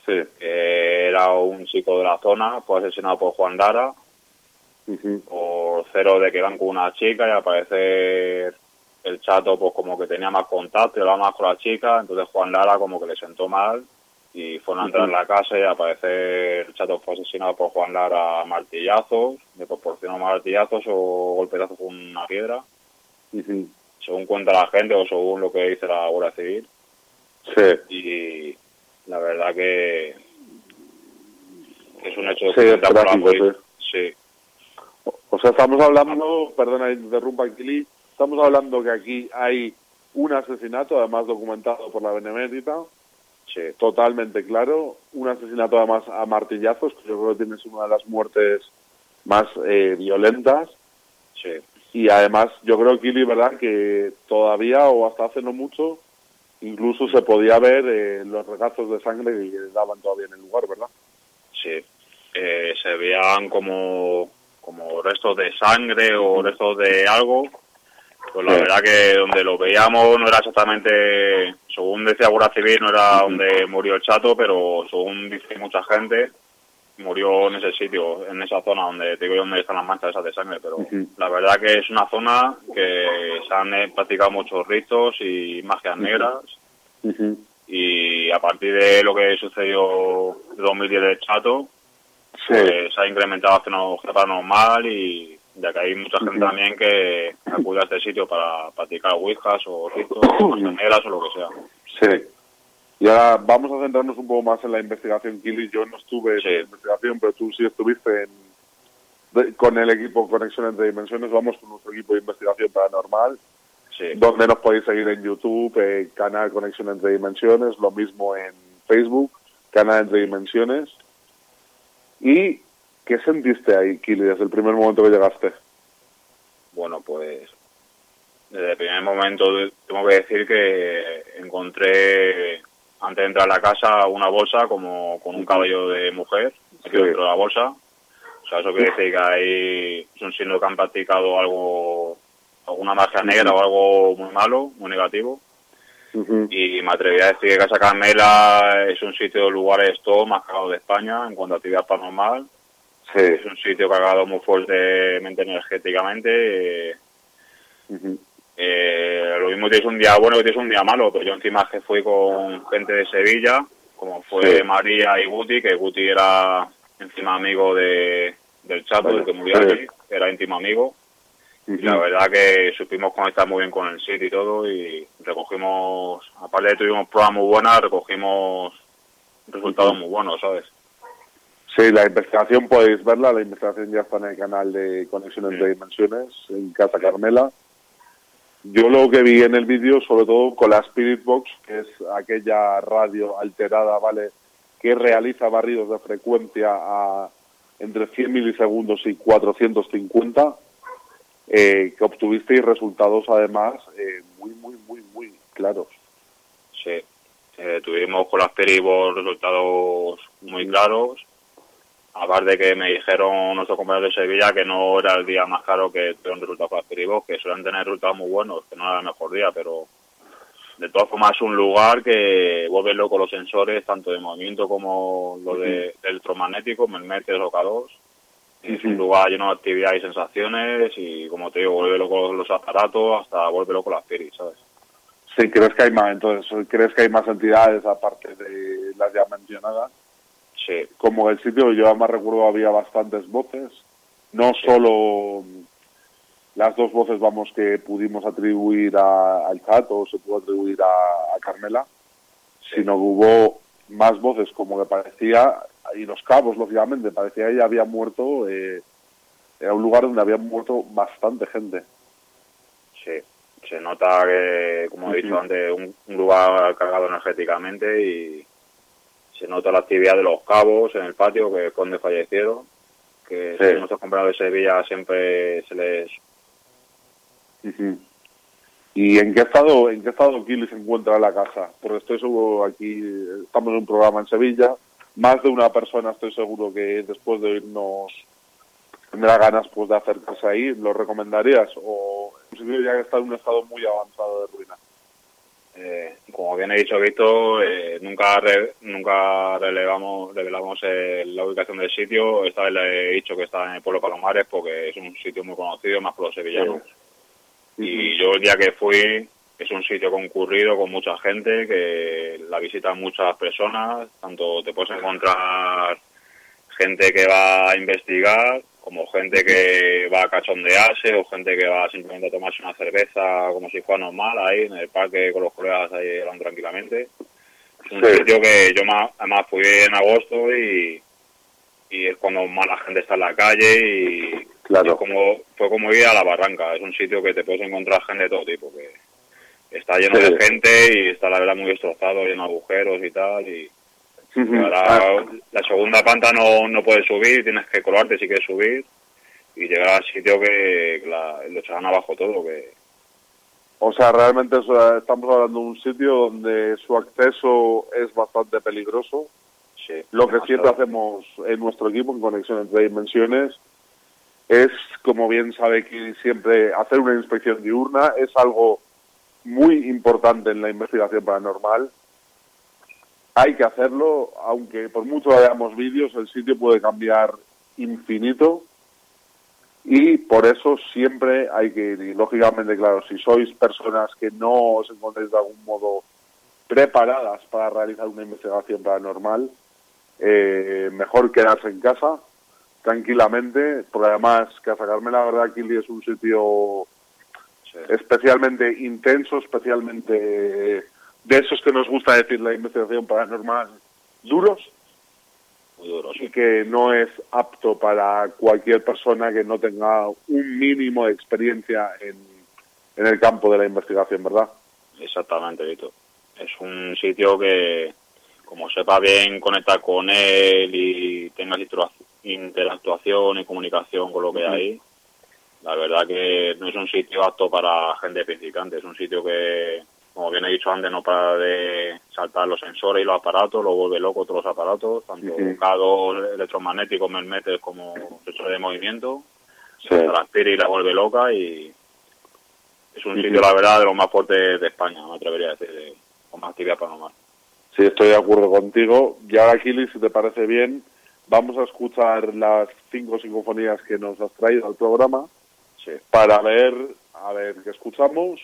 Sí. era un chico de la zona, fue asesinado por Juan Lara. Por cero de que van con una chica y aparecer el chato pues como que tenía más contacto y hablaba más con la chica, entonces Juan Lara como que le sentó mal y fueron a entrar en la casa y aparecer el chato fue asesinado por Juan Lara a martillazos, le proporcionó martillazos o golpetazos con una piedra. Según cuenta la gente o según lo que dice la Guardia Civil. Sí. Y la verdad que es un hecho Sí, documentado por la policía. Sí. O sea, estamos hablando, perdona, interrumpa Kili, estamos hablando que aquí hay un asesinato, además documentado por la Benemérita, Sí. totalmente claro, un asesinato además a martillazos, que yo creo que tienes una de las muertes más eh, violentas, Sí. y además yo creo, Kili, ¿verdad?, que todavía o hasta hace no mucho, incluso se podía ver eh, los regazos de sangre que daban todavía en el lugar, ¿verdad? Sí, eh, se veían como, como restos de sangre o restos de algo. Pues la verdad que donde lo veíamos no era exactamente, según decía Guardia Civil, no era donde murió el chato, pero según dice mucha gente, murió en ese sitio, en esa zona donde te digo yo donde están las manchas esas de sangre. Pero Ujú. la verdad que es una zona que se han eh, practicado muchos ritos y magias negras y a partir de lo que sucedió en 2010 del Chato, Sí. se ha incrementado la tecnología paranormal y ya que hay mucha gente también que acude a este sitio para practicar ouijas o ritos, negras o lo que sea. Sí. Y ahora vamos a centrarnos un poco más en la investigación, Kili. Yo no estuve en la investigación, pero tú sí estuviste en, de- con el equipo Conexión entre Dimensiones. Vamos con nuestro equipo de investigación paranormal, Sí, donde nos podéis seguir en YouTube, eh, canal Conexión entre Dimensiones, lo mismo en Facebook, canal entre Dimensiones. ¿Y qué sentiste ahí, Kili, desde el primer momento que llegaste? bueno, pues desde el primer momento tengo que decir que encontré antes de entrar a la casa una bolsa como con un cabello de mujer Sí. dentro de la bolsa. O sea, eso quiere decir que ahí es un signo que han practicado algo, alguna magia negra o algo muy malo, muy negativo. Y me atreví a decir que Casa Carmela es un sitio de lugares todo más caro de España en cuanto a actividad paranormal. Sí. Es un sitio cargado muy fuertemente energéticamente. eh, eh, lo mismo tienes un día bueno que tienes un día malo, pero yo encima que fui con gente de Sevilla, como fue Sí. María y Guti, que Guti era encima amigo de, del Chato, Vaya, del que murió sí. aquí, era íntimo amigo. La verdad que supimos conectar muy bien con el sitio y todo y recogimos, aparte de tuvimos pruebas muy buenas, recogimos resultados muy buenos, ¿sabes? Sí, la investigación podéis verla, la investigación ya está en el canal de Conexión entre Dimensiones, en Casa Carmela. Yo lo que vi en el vídeo, sobre todo con la Spirit Box, que es aquella radio alterada, ¿vale? Que realiza barridos de frecuencia a entre 100 milisegundos y 450, eh, que obtuvisteis resultados además eh, muy, muy, muy, muy claros. Sí, eh, tuvimos con las peribos resultados muy claros. Aparte que me dijeron nuestros compañeros de Sevilla que no era el día más caro que tuvieron resultados con las peribos, que suelen tener resultados muy buenos, que no era el mejor día, pero de todas formas es un lugar que vuelve loco los sensores, tanto de movimiento como lo de electromagnético, Mermetes o K2. Es un lugar lleno de actividad y sensaciones y, como te digo, vuelve loco los aparatos hasta vuelve loco las peris, ¿sabes? Sí, ¿crees que hay más? Entonces, ¿crees que hay más entidades aparte de las ya mencionadas? Sí. Como el sitio yo más recuerdo había bastantes voces, no solo las dos voces, vamos, que pudimos atribuir a- al chat o se pudo atribuir a, a Carmela, sino que hubo más voces como que parecía, y los cabos, lógicamente, parecía que ya había muerto, eh, era un lugar donde había muerto bastante gente. Sí, se nota que, como he dicho antes, un, un lugar cargado energéticamente y se nota la actividad de los cabos en el patio que cuando fallecieron, que Sí. nuestros compañeros de Sevilla siempre se les... ¿Y en qué estado, en qué estado Kili se encuentra la casa? Porque estoy seguro aquí, estamos en un programa en Sevilla, más de una persona estoy seguro que después de irnos tendrá ganas pues de acercarse ahí. ¿Lo recomendarías? ¿O sitio ya que está en un estado muy avanzado de ruina? Eh, como bien he dicho Víctor, eh, nunca nunca relevamos, revelamos la ubicación del sitio. Esta vez le he dicho que está en el pueblo Palomares porque es un sitio muy conocido, más por los sevillanos. Y yo el día que fui, es un sitio concurrido con mucha gente, que la visitan muchas personas, tanto te puedes encontrar gente que va a investigar, como gente que va a cachondearse o gente que va simplemente a tomarse una cerveza como si fuera normal ahí en el parque con los colegas ahí hablando tranquilamente. Es un sitio que yo más, además fui en agosto y, y es cuando más la gente está en la calle y claro. como, fue como ir a la barranca. Es un sitio que te puedes encontrar gente de todo tipo, que está lleno de gente y está la verdad muy destrozado, lleno de agujeros y tal. y la, la, segunda panta no, no puedes subir, tienes que colarte si quieres subir y llegar al sitio que la, lo echarán abajo todo. que O sea, realmente estamos hablando de un sitio donde su acceso es bastante peligroso. Sí, lo que siempre hacemos en nuestro equipo, en Conexión entre Dimensiones, es, como bien sabe que siempre hacer una inspección diurna es algo muy importante en la investigación paranormal hay que hacerlo, aunque por mucho veamos vídeos, el sitio puede cambiar infinito y por eso siempre hay que ir. Y lógicamente, claro, si sois personas que no os encontréis de algún modo preparadas para realizar una investigación paranormal, eh, mejor quedarse en casa tranquilamente, porque además Casa Carmen, la verdad, aquí es un sitio especialmente intenso, especialmente de esos que nos gusta decir la investigación paranormal duros, y que no es apto para cualquier persona que no tenga un mínimo de experiencia en, en el campo de la investigación, ¿verdad? Exactamente, Vito. Es un sitio que, como sepa bien conectar con él y tenga interactuación y comunicación con lo que hay, la verdad que no es un sitio apto para gente principiante, es un sitio que como bien he dicho antes, no para de saltar los sensores y los aparatos, lo vuelve loco todos los aparatos, tanto uh electromagnéticos, mermetes como sensores de movimiento, se transpira y la vuelve loca y es un sitio, la verdad, de los más fuertes de España, me atrevería a decir, con más actividad paranormal. Sí, estoy de acuerdo contigo. Y ahora, Kili, si te parece bien, vamos a escuchar las cinco sinfonías que nos has traído al programa para ver, a ver qué escuchamos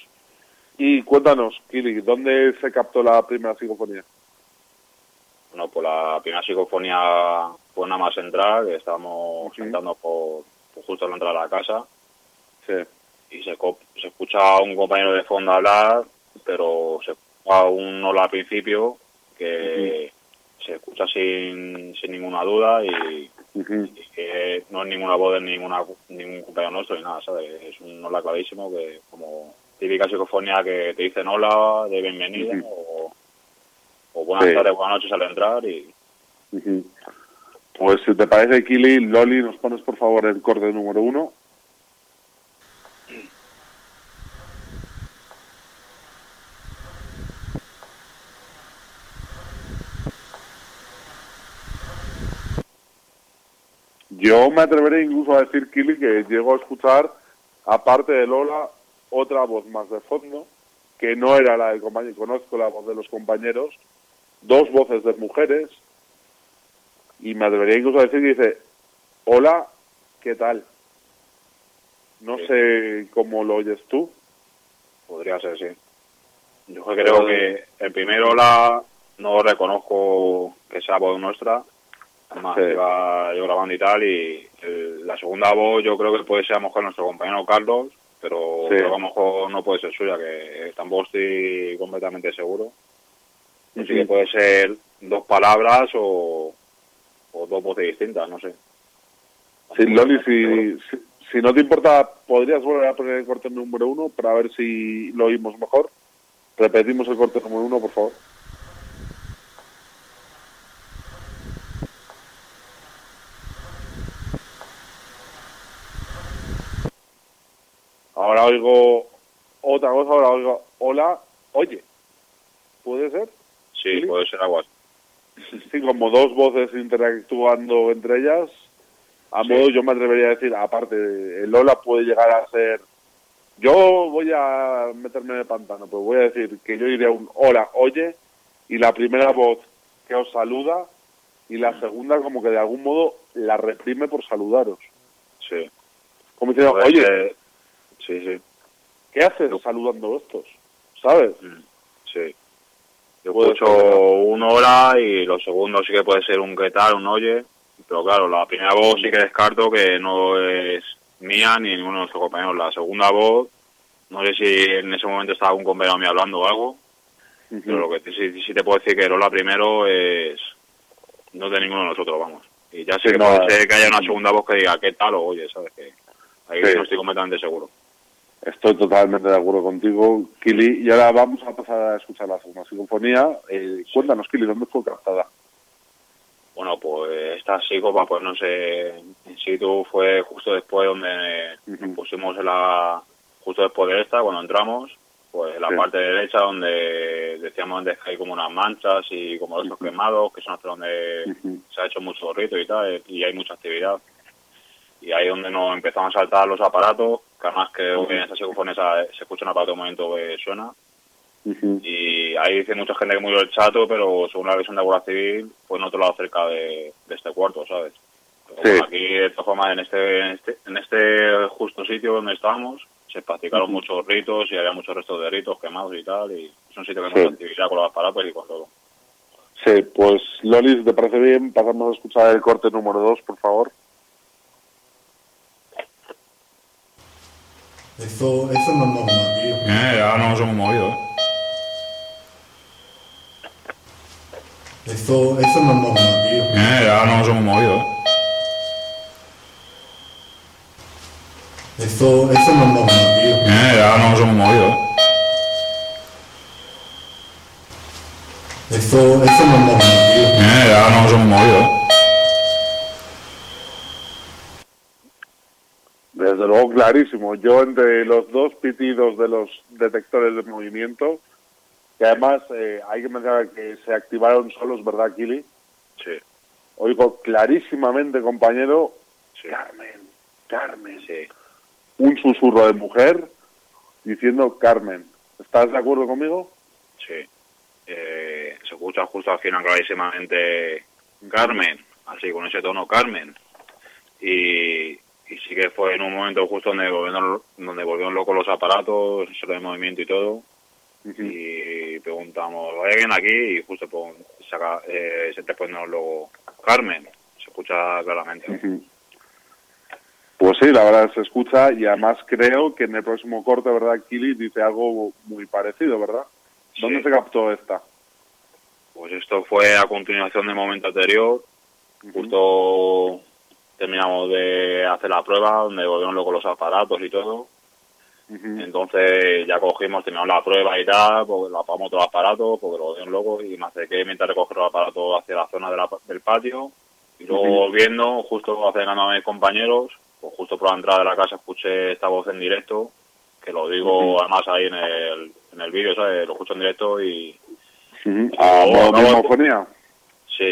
y cuéntanos, Kili, ¿dónde se captó la primera psicofonía? Bueno, pues la primera psicofonía fue nada más entrar, que estábamos sentando por, justo al entrar a la casa. Sí. Y se, se escucha a un compañero de fondo hablar, pero se escucha un hola al principio, que se escucha sin, sin ninguna duda y, que no es ninguna voz de ninguna, ningún compañero nuestro ni nada, ¿sabes? Es un hola clarísimo que como típica psicofonía que te dicen hola, de bienvenida, o, buenas tardes, buenas noches al entrar. y Pues si te parece, Kili, Loli, nos pones por favor el corte número uno. Yo me atreveré incluso a decir, Kili, que llego a escuchar, aparte de Lola, otra voz más de fondo, que no era la del compañero, conozco la voz de los compañeros, dos voces de mujeres, y me atrevería incluso a decir que dice, hola, ¿qué tal? No sé cómo lo oyes tú. Podría ser, sí. Yo creo que el primer hola no reconozco que sea voz nuestra, además yo grabando y tal, y la segunda voz yo creo que puede ser a lo mejor nuestro compañero Carlos, pero, a lo mejor no puede ser suya, que tampoco estoy completamente seguro. Así que puede ser dos palabras o, dos voces distintas, no sé. Sí, Loli, si, si, no te importa, ¿podrías volver a poner el corte número uno para ver si lo oímos mejor? Repetimos el corte número uno, por favor. Ahora oigo otra cosa, ahora oigo hola, oye. ¿Puede ser? Sí, puede ser agua. Sí, como dos voces interactuando entre ellas. A modo, yo me atrevería a decir, aparte, el hola puede llegar a ser Yo voy a meterme en el pantano, pues voy a decir que yo diría un hola, oye, y la primera voz que os saluda y la segunda como que de algún modo la reprime por saludaros. Sí. Como diciendo, Pues, oye, sí, sí. ¿qué haces saludando estos? ¿Sabes? Mm, Sí. Yo escucho ser. un hola y los segundos sí que puede ser un qué tal, un oye. Pero claro, la primera voz sí que descarto que no es mía ni ninguno de nuestros compañeros. La segunda voz, no sé si en ese momento estaba algún compañero mío hablando o algo. Pero lo que sí, sí te puedo decir que hola primero es no de ninguno de nosotros, vamos. Y ya sé Sí, que no, puede ser que haya una segunda voz que diga qué tal o oye, ¿sabes? Que ahí Sí. no estoy completamente seguro. Estoy totalmente de acuerdo contigo, Kili. Y ahora vamos a pasar a escuchar la segunda sinfonía. Eh, cuéntanos, Kili, ¿dónde fue captada? Bueno, pues esta psicopa, pues no sé, en situ fue justo después donde Ujú. nos pusimos la, justo después de esta, cuando entramos, pues en la Sí. parte derecha donde decíamos antes que hay como unas manchas y como esos quemados, que son hasta donde se ha hecho mucho rito y tal, y hay mucha actividad. Y ahí donde nos empezamos a saltar los aparatos, que además que en esta psicofonía se, se escucha un aparato de momento que suena, y ahí dice mucha gente que murió el chato, pero según la versión de la Guardia Civil, pues en otro lado cerca de, de este cuarto, ¿sabes? Pero Sí. aquí, de todas formas, en este, en este, en este justo sitio donde estábamos, se practicaron muchos ritos y había muchos restos de ritos quemados y tal, y es un sitio que Sí. actividad con los aparatos y con todo. Sí, pues Loli, si te parece bien, pasamos a escuchar el corte número 2, por favor. Eso, eso no es normal, tío. Eh, ya no nos hemos movido, ¿eh? Eso, eso no es normal, tío. Eh, ya no nos hemos movido, ¿eh? Eso, eso no es normal, tío. Eh, no nos hemos movido, ¿eh? Eso, eso no es normal, tío. Eh, ya no nos hemos movido, ¿eh? Desde luego, clarísimo. Yo, entre los dos pitidos de los detectores de movimiento, que además eh, hay que mencionar que se activaron solos, ¿verdad, Kili? Sí, Oigo clarísimamente, compañero, sí, Carmen, Carmen. sí. Un susurro de mujer diciendo Carmen. ¿Estás de acuerdo conmigo? sí. Eh, se escucha justo al final clarísimamente Carmen, así con ese tono Carmen. Y, y sí que fue en un momento justo donde volvieron, donde volvieron locos los aparatos, solo de movimiento y todo. y preguntamos, ¿hay alguien aquí? Y justo pues, saca, eh, se te pone luego Carmen, se escucha claramente. Pues sí, la verdad se escucha y además creo que en el próximo corte, ¿verdad? Kili dice algo muy parecido, ¿verdad? ¿Dónde Sí. se captó esta? Pues esto fue a continuación del momento anterior, justo terminamos de hacer la prueba, donde volvieron luego los aparatos y todo. Entonces ya cogimos, terminamos la prueba y tal, porque lo apagamos todos los aparatos, porque lo volvieron locos, y me acerqué mientras recoger los aparatos hacia la zona de la- del patio. Y luego volviendo, justo acercando a mis compañeros, pues justo por la entrada de la casa escuché esta voz en directo, que lo digo además ahí en el, en el vídeo, ¿sabes? Lo escucho en directo y. ¿A modo no. Sí.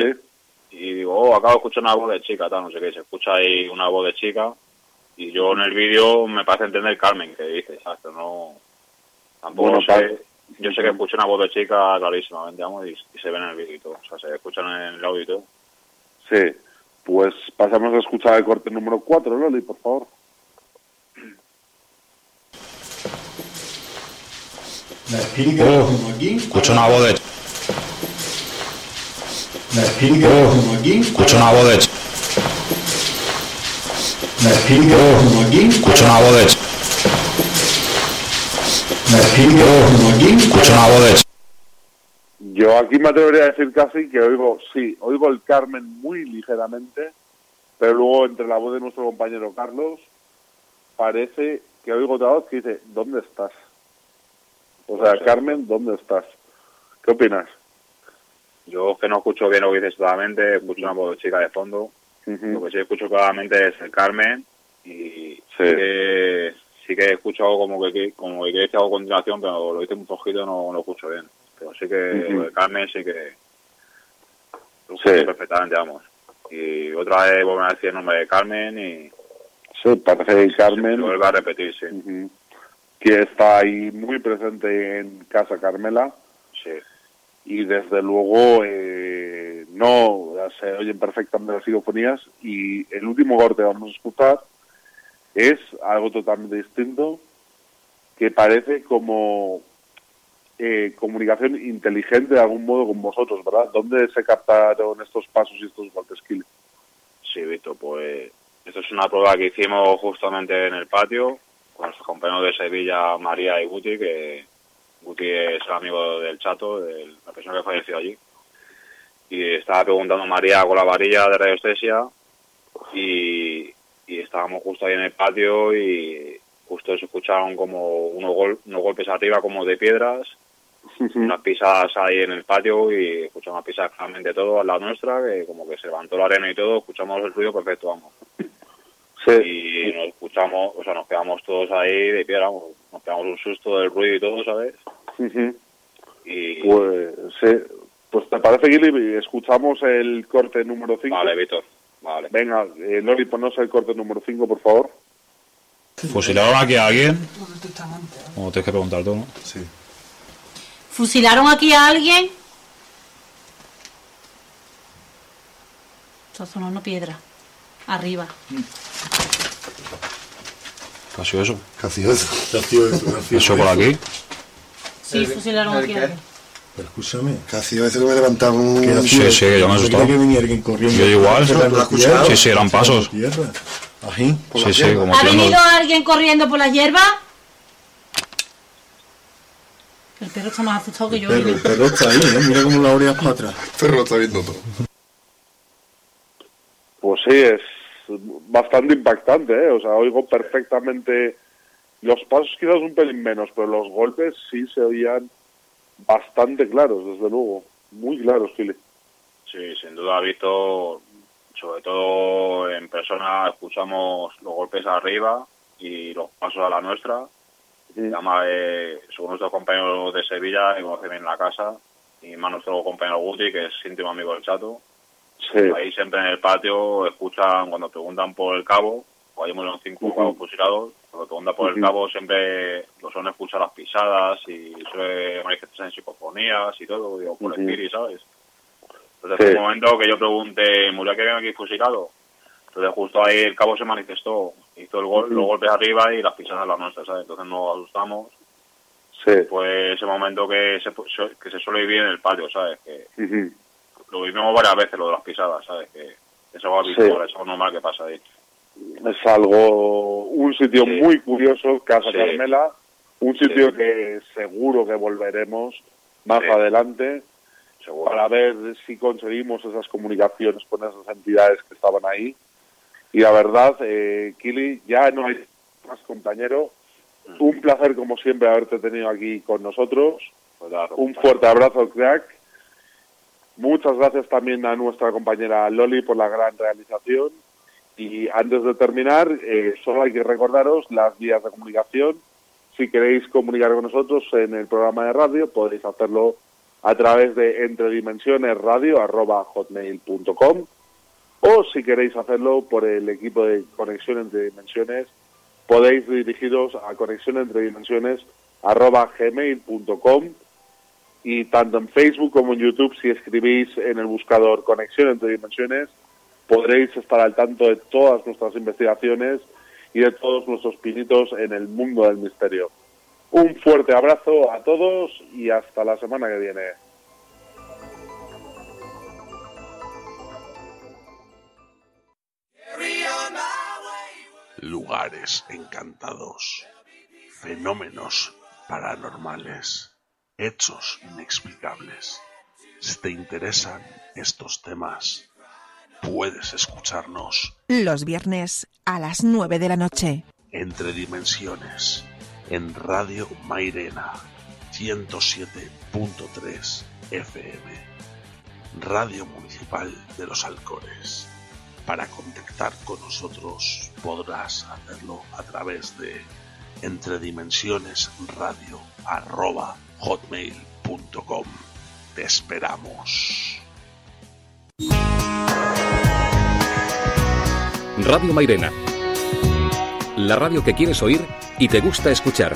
Y digo, oh, acabo de escuchar una voz de chica, tal, no sé qué, se escucha ahí una voz de chica. Y yo en el vídeo me parece entender Carmen, que dice, ¿sabes? Pero no. Tampoco Bueno, sé. Yo sé que escuché una voz de chica clarísimamente, vamos, y, y se ve en el vídeo y todo. O sea, se escuchan en el audio y todo. Sí. Pues pasamos a escuchar el corte número 4, Loli, por favor. La Oh, que tengo aquí. Escucho una voz de... La Oh, tengo aquí. Escucho una voz de... La espíritu que tengo aquí. Escucho una voz de... La espíritu que tengo aquí. Escucho una voz de... Yo aquí me atrevería a decir casi que oigo, sí, oigo el Carmen muy ligeramente, pero luego entre la voz de nuestro compañero Carlos parece que oigo otra voz que dice, ¿dónde estás? O sea, Carmen, ¿dónde estás? ¿Qué opinas? Yo es que no escucho bien lo que dices totalmente, escucho una voz de chica de fondo. Lo Ujú. que sí escucho claramente es el Carmen y Sí. sí que, sí que he escuchado como que, como que algo a continuación, pero lo dice muy flojito no lo escucho bien. Pero sí que lo de Carmen sí que lo Sí. escucho perfectamente, vamos. Y otra vez volver a decir el nombre de Carmen y Sí, parece se Carmen. vuelve a repetir, sí. Ujú. que está ahí muy presente en Casa Carmela. Sí. Y desde luego eh, no se oyen perfectamente las psicofonías y el último corte que vamos a escuchar es algo totalmente distinto que parece como eh, comunicación inteligente de algún modo con vosotros, ¿verdad? ¿Dónde se captaron estos pasos y estos golpes, Kili? Sí, Víctor, pues esto es una prueba que hicimos justamente en el patio con nuestros compañeros de Sevilla, María y Guti, que Guti es amigo del Chato, de la persona que falleció allí. Y estaba preguntando María con la varilla de radiestesia y, y estábamos justo ahí en el patio y justo se escucharon como unos, gol- unos golpes arriba como de piedras, unas pisadas ahí en el patio y escuchamos las pisadas claramente todo a la nuestra, que como que se levantó la arena y todo, escuchamos el ruido perfecto, vamos. Y nos escuchamos, o sea, nos quedamos todos ahí de piedra, vamos, nos pegamos un susto del ruido y todo, ¿sabes? Ujú. Y Pues, sí. pues te parece, Kili, escuchamos el corte número 5. Vale, Víctor, vale. Venga, eh, Lori, ponnos el corte número 5, por favor. ¿Fusilaron aquí a alguien? O tienes que preguntar tú, ¿no? Sí. ¿Fusilaron aquí a alguien? Está sonando piedra. Arriba. Casi eso. Casi eso. Casi eso. casi Eso por aquí. Sí, fusilaron aquí. Pero escúchame. Casi a veces que me levantaba un... Sí, sí, yo me he asustado. que venía alguien corriendo. Yo igual. Sí, sí, eran pasos. Ají, por la Sí, sí, como ¿Ha venido alguien corriendo por la hierba? El perro está más asustado que yo. Perro, el perro está ahí, ¿eh? Mira cómo la oreas para atrás. Perro está viendo todo. Pues sí, es bastante impactante, ¿eh? O sea, oigo perfectamente los pasos quizás un pelín menos, pero los golpes sí se oían bastante claros, desde luego. Muy claros, Gili. Sí, sin duda, visto, sobre todo en persona, escuchamos los golpes arriba y los pasos a la nuestra. Además, eh, según nuestros compañeros de Sevilla, que conocen bien la casa, y más nuestro compañero Guti, que es íntimo amigo del Chato. Sí. Ahí siempre en el patio escuchan, cuando preguntan por el cabo, o hay unos cinco Ujú. cabos fusilados, cuando preguntan por el cabo siempre lo suelen escuchar las pisadas y suele manifestarse en psicofonías y todo, digo, por espíritu, ¿sabes? Entonces, Sí. en un momento que yo pregunté, ¿murió aquí alguien aquí fusilado? Entonces, justo ahí el cabo se manifestó, hizo el gol, los golpes arriba y las pisadas las nuestras, ¿sabes? Entonces nos asustamos. Sí. Fue ese momento que se, que se suele vivir en el patio, ¿sabes? Que. Lo vivimos varias veces, lo de las pisadas, ¿sabes? Que es algo habitual, es algo normal que pasa ahí. Es algo, un sitio Sí. muy curioso, Casa Sí. Carmela, un sitio que seguro que volveremos más adelante Seguro. para ver si conseguimos esas comunicaciones con esas entidades que estaban ahí. Y la verdad, eh, Kili, ya no hay más compañero. Mm. Un placer, como siempre, haberte tenido aquí con nosotros. Pues Un fuerte abrazo, crack. Muchas gracias también a nuestra compañera Loli por la gran realización. Y antes de terminar, eh, solo hay que recordaros las vías de comunicación. Si queréis comunicar con nosotros en el programa de radio, podéis hacerlo a través de entredimensionesradio.com o si queréis hacerlo por el equipo de Conexión Entre Dimensiones, podéis dirigiros a conexionentredimensiones.gmail.com y tanto en Facebook como en YouTube, si escribís en el buscador Conexión Entre Dimensiones, podréis estar al tanto de todas nuestras investigaciones y de todos nuestros pinitos en el mundo del misterio. Un fuerte abrazo a todos y hasta la semana que viene. lugares encantados, fenómenos paranormales, hechos inexplicables. Si te interesan estos temas, puedes escucharnos Los viernes a las 9 de la noche. entre dimensiones en Radio Mairena 107.3 FM, Radio Municipal de los Alcores. Para contactar con nosotros podrás hacerlo a través de entredimensionesradio@hotmail.com. Te esperamos. Radio Mairena. La radio que quieres oír y te gusta escuchar.